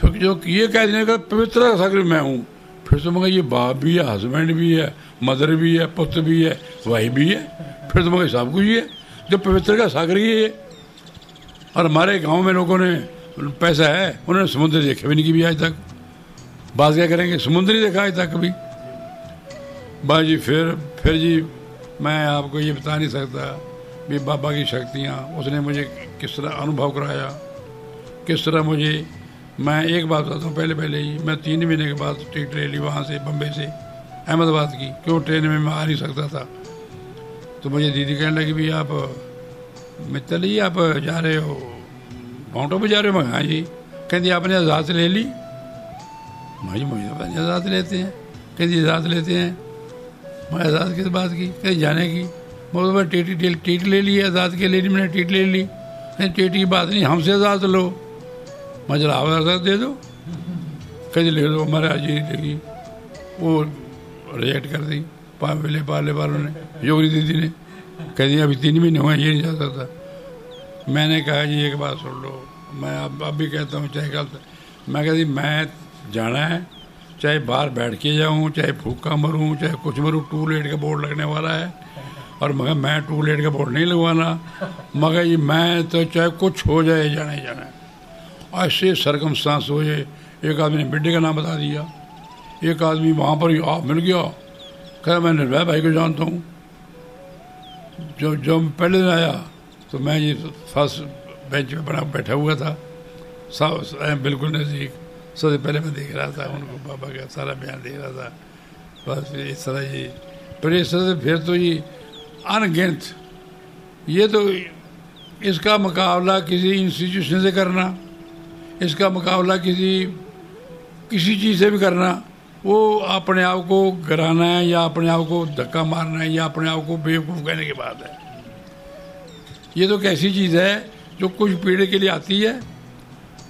फिर जो ये कह देने का पवित्र का सागर मैं हूँ। फिर तो मगर ये बाप भी है हस्बैंड भी है मदर भी है, पुत्र भी है वाइफ भी है। फिर तो मगर सब कुछ ही है। जो पवित्र का सागर ही है और हमारे गाँव में लोगों ने पैसा है, उन्होंने समुद्र देखे भी नहीं कभी आज तक। बात क्या करेंगे? समुद्र नहीं देखा आज तक कभी। बस जी फिर फिर जी, मैं आपको ये बता नहीं सकता। भी बाबा की शक्तियाँ, उसने मुझे किस तरह अनुभव कराया, किस तरह मुझे, मैं एक बात बताता हूँ, पहले पहले ही, मैं तीन महीने के बाद टिकट ले ली वहाँ से बम्बे से, अहमदाबाद की, क्यों ट्रेन में मैं आ नहीं सकता था? तो मुझे दीदी कहने लगी भी आप मित्तल जी आप जा रहे हो माउंट आबू जा रहे हो? मैं हाँ जी। कहती, आपने आज़ाद ले ली? मैं जी, मुझे तो आज़ाद लेते हैं। कहती, आज़ाद लेते हैं? मैं आज़ाद किस बात की? कहीं जाने की। मैं तो मैं टीटी टी- टीटी ले ली, आज़ाद के ले ली मैंने टीटी ले ली। नहीं की बात नहीं, हमसे आज़ाद लो। मैं आज़ाद दे दो। कहती ले लो हमारे आज ही लगी वो रिजेक्ट कर दी पाले पाले वालों ने, योगी दीदी ने। कह दिया अभी तीन महीने हुए ये नहीं जा सकता मैंने कहा, जी, एक बात सुन लो। मैं अब अब भी कहता हूँ, चाहे कल मैं कहती मैं जाना है, चाहे बाहर बैठ के जाऊँ, चाहे भूखा मरूँ, चाहे कुछ मरूँ, टू लेट का बोर्ड लगने वाला है। और मगर मैं टू लेट का बोर्ड नहीं लगवाना। मगर ये मैं तो चाहे कुछ हो जाए जाना ही जाना। ऐसे सरकमस्टांस हो जाए एक आदमी ने बिड्डे का नाम बता दिया। एक आदमी वहाँ पर आप मिल गया। कह, मैं निर्भय भाई को जानता हूँ। जब जब पहले दिन आया तो मैं ये फ़र्स्ट बेंच पे बना, बैठा हुआ था। सब- बिल्कुल नज़दीक। सबसे पहले मैं देख रहा था, उनको बाबा का सारा बयान देख रहा था। बस इस तरह ये। फिर इस तरह से फिर तो ये अनगिनत। ये तो इसका मुकाबला किसी इंस्टीट्यूशन से करना, इसका मुकाबला किसी किसी चीज़ से भी करना, वो अपने आप को गिराना है या अपने आप को धक्का मारना है या अपने आप को बेवकूफ़ कहने की बात है। ये तो कैसी चीज़ है जो कुछ पीढ़ी के लिए आती है।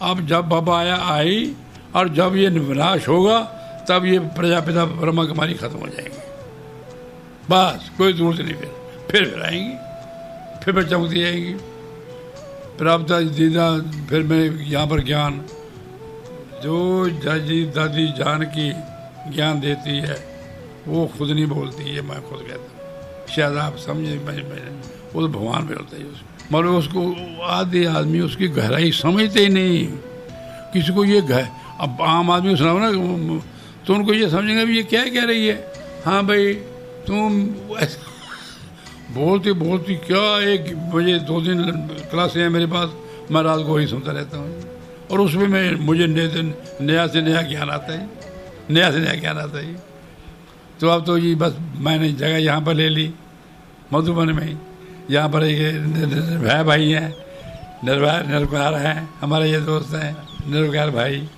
अब जब बाबा आया, आई और जब ये विनाश होगा, तब ये प्रजापिता ब्रह्मा कुमारी खत्म हो जाएँगे। बस, कोई ज़रूरत नहीं फिर। फिर फिर आएँगी फिर फिर चमकती जाएँगी प्राप्त दीदा फिर मैं यहाँ पर ज्ञान। जो दादी दादी जान की ज्ञान देती है, वो खुद नहीं बोलती है, मैं खुद कहता शायद आप समझे, मैं मैं, वो तो भगवान में होता है उसमें। मगर उसको आधे आदमी उसकी गहराई समझते ही नहीं। किसी को ये गह, अब आम आदमी को सुनाओ ना तो उनको ये समझेंगे ये क्या कह रही है? हाँ भाई, तुम ऐसा बोलती बोलती, क्या एक बजे, दो दिन क्लासें हैं मेरे पास, मैं रात को ही सुनता रहता हूँ। और उसमें मैं, मुझे नए दिन, नया से नया ज्ञान आता है, नया से नया ज्ञान आता है। तो अब तो ये बस मैंने जगह यहाँ पर ले ली, मधुबन में। यहाँ पर एक निर्भय भाई हैं, निर्भय निर्भकार हैं, हमारे ये दोस्त हैं निर्भकार भाई।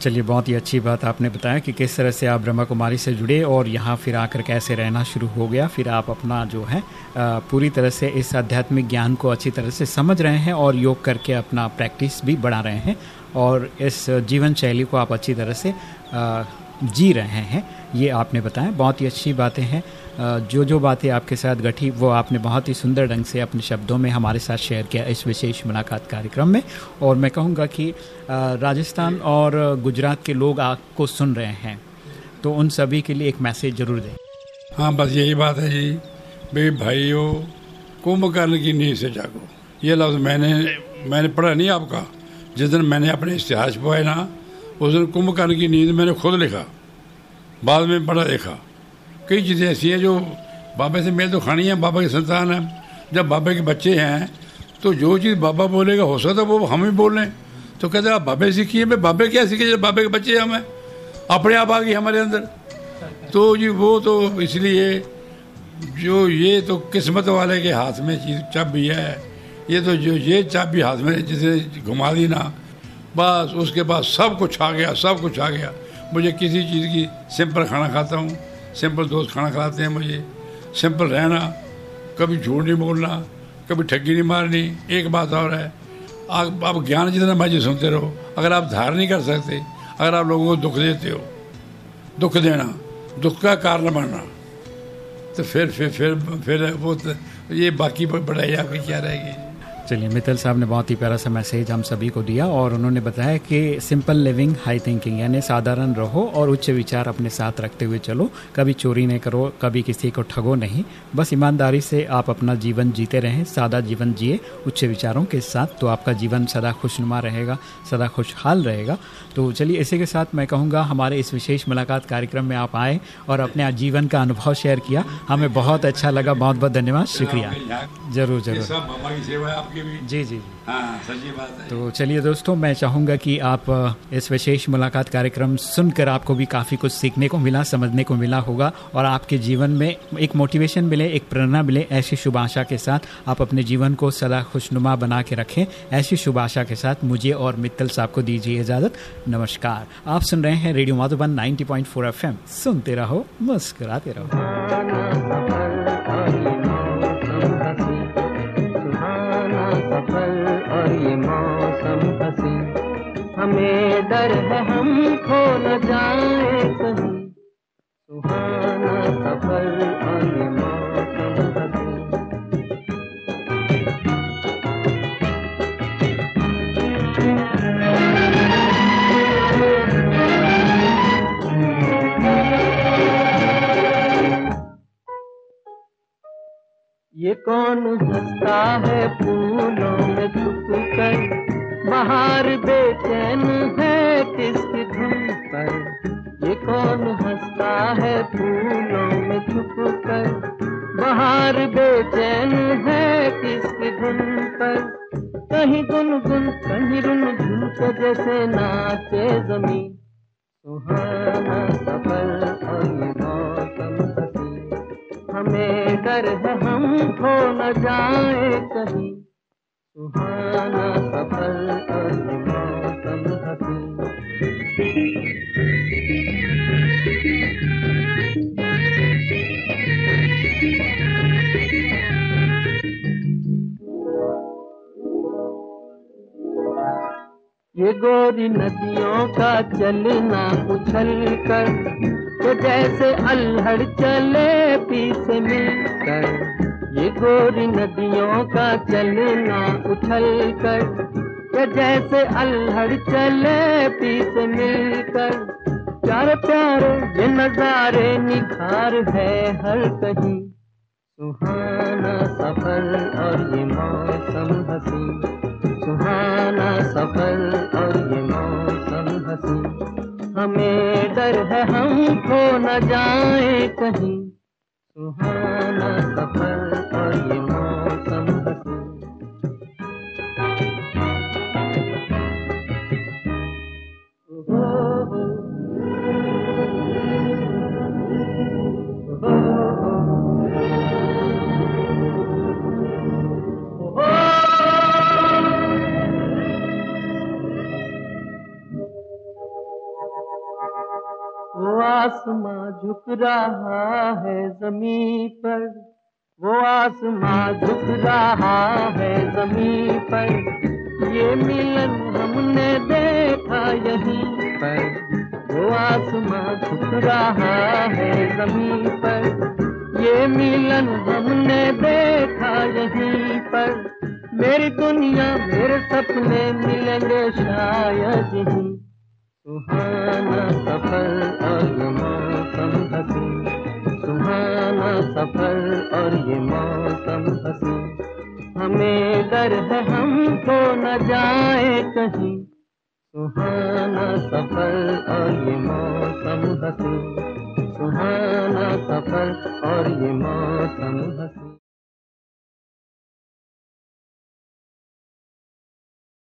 चलिए, बहुत ही अच्छी बात आपने बताया कि किस तरह से आप ब्रह्मा कुमारी से जुड़े और यहाँ फिर आकर कैसे रहना शुरू हो गया। फिर आप अपना जो है पूरी तरह से इस आध्यात्मिक ज्ञान को अच्छी तरह से समझ रहे हैं और योग करके अपना प्रैक्टिस भी बढ़ा रहे हैं और इस जीवन शैली को आप अच्छी तरह से जी रहे हैं। ये आपने बताया। बहुत ही अच्छी बातें हैं। जो जो बातें आपके साथ घटी, वो आपने बहुत ही सुंदर ढंग से अपने शब्दों में हमारे साथ शेयर किया इस विशेष मुलाकात कार्यक्रम में। और मैं कहूँगा कि राजस्थान और गुजरात के लोग आपको सुन रहे हैं। तो उन सभी के लिए एक मैसेज ज़रूर दें। हाँ बस यही बात है जी। भाई भाइयों कुंभकर्ण की नींद से जागो। ये लफ्ज़ मैंने मैंने पढ़ा नहीं आपका। जिस दिन मैंने अपने इतिहास पढ़े ना उस दिन कुंभकर्ण की नींद मैंने खुद लिखा। बाद में पढ़ा देखा। कई चीज़ें ऐसी हैं जो बाबा से मेल तो खानी है, बाबा की संतान है। जब बाबा के बच्चे हैं तो जो चीज़ बाबा बोलेगा, हो सकता है वो हम ही बोल लें। तो कहते आप बाबे सीखिए मैं बाबे क्या सीखे जब बाबे के बच्चे हैं हमें? अपने आप आ गई हमारे अंदर। तो जी वो तो इसलिए जो ये तो किस्मत वाले के हाथ में चीज़ चाबी है। ये तो जो ये चाबी हाथ में जिसे घुमा दी ना, बस उसके बाद सब कुछ आ गया, सब कुछ आ गया। मुझे किसी चीज़ की सिंपल खाना खाता हूँ, सिंपल दोस्त खाना खिलाते हैं मुझे। सिंपल रहना, कभी झूठ नहीं बोलना, कभी ठगी नहीं मारनी, एक बात और है। आप आप ज्ञान जितना मर्ज़ी सुनते रहो। अगर आप धार नहीं कर सकते, अगर आप लोगों को दुख देते हो, दुख देना, दुख का कारण बनना तो फिर फिर फिर फिर वो तो ये बाकी बढ़ाई आपकी क्या रहेगी? चलिए, मित्तल साहब ने बहुत ही प्यारा सा मैसेज हम सभी को दिया और उन्होंने बताया कि सिंपल लिविंग हाई थिंकिंग यानी साधारण रहो और उच्च विचार अपने साथ रखते हुए चलो। कभी चोरी नहीं करो, कभी किसी को ठगो नहीं। बस ईमानदारी से आप अपना जीवन जीते रहें, सादा जीवन जिए, उच्च विचारों के साथ तो आपका जीवन सदा खुशनुमा रहेगा, सदा खुशहाल रहेगा। तो चलिए इसी के साथ मैं कहूँगा हमारे इस विशेष मुलाकात कार्यक्रम में आप आए और अपने जीवन का अनुभव शेयर किया। हमें बहुत अच्छा लगा। बहुत बहुत धन्यवाद। शुक्रिया। ज़रूर ज़रूर। जी जी है तो चलिए दोस्तों मैं चाहूँगा कि आप इस विशेष मुलाकात कार्यक्रम सुनकर आपको भी काफ़ी कुछ सीखने को मिला समझने को मिला होगा और आपके जीवन में एक मोटिवेशन मिले एक प्रेरणा मिले ऐसी शुभ आशा के साथ। आप अपने जीवन को सदा खुशनुमा बना के रखें। ऐसी शुभ आशा के साथ मुझे और मित्तल साहब को दीजिए इजाज़त। नमस्कार। आप सुन रहे हैं रेडियो माधुबन 90.4 एफएम। सुनते रहो, मुस्कुराते रहो। हमें डर है हम खो न जाए कहीं। सुहाना सफ़र और ये कौन हंसता है फूलों में छुप कर? बाहर बेचैन है किसकी धुन पर? ये कौन हंसता है फूलों में छुप कर? बाहर बेचैन है किसकी धुन पर? कहीं गुन गुन कहीं रुन झुन जैसे नाचे ज़मीन। सुहाना सफ़र। डर है हम खो न जाए कहीं। सुहाना सफ़र ये गोरी नदियों का चलना उछल कर तो जैसे अल्हड़ चले पीछे मिलकर। ये गोरी नदियों का चलना उछल कर तो जैसे अल्हड़ चले पीछे मिलकर। प्यारे प्यारे, ये नजारे निखार है हर कहीं। सुहाना सफ़र और ये मौसम मौसम सुहाना सफल और ये मौसम हसी। हमें डर है हम खो न जाए कहीं। सुहाना सफल और ये मौसम हसी। आसमां झुक रहा है ज़मीन पर। वो आसमां झुक रहा है ज़मीन पर। ये मिलन हमने देखा यहीं पर। वो आसमां झुक रहा है ज़मीन पर। ये मिलन हमने देखा यहीं पर। मेरी दुनिया मेरे सपने मिलेंगे शायद ही सुहाना सफ़र और ये मौसम हसी। सुहाना सफ़र और ये मौसम हसी। हमें डर है हमको न जाए कहीं। सुहाना सफ़र और ये मौसम हसी। सुहाना सफ़र और ये मौसम हसी।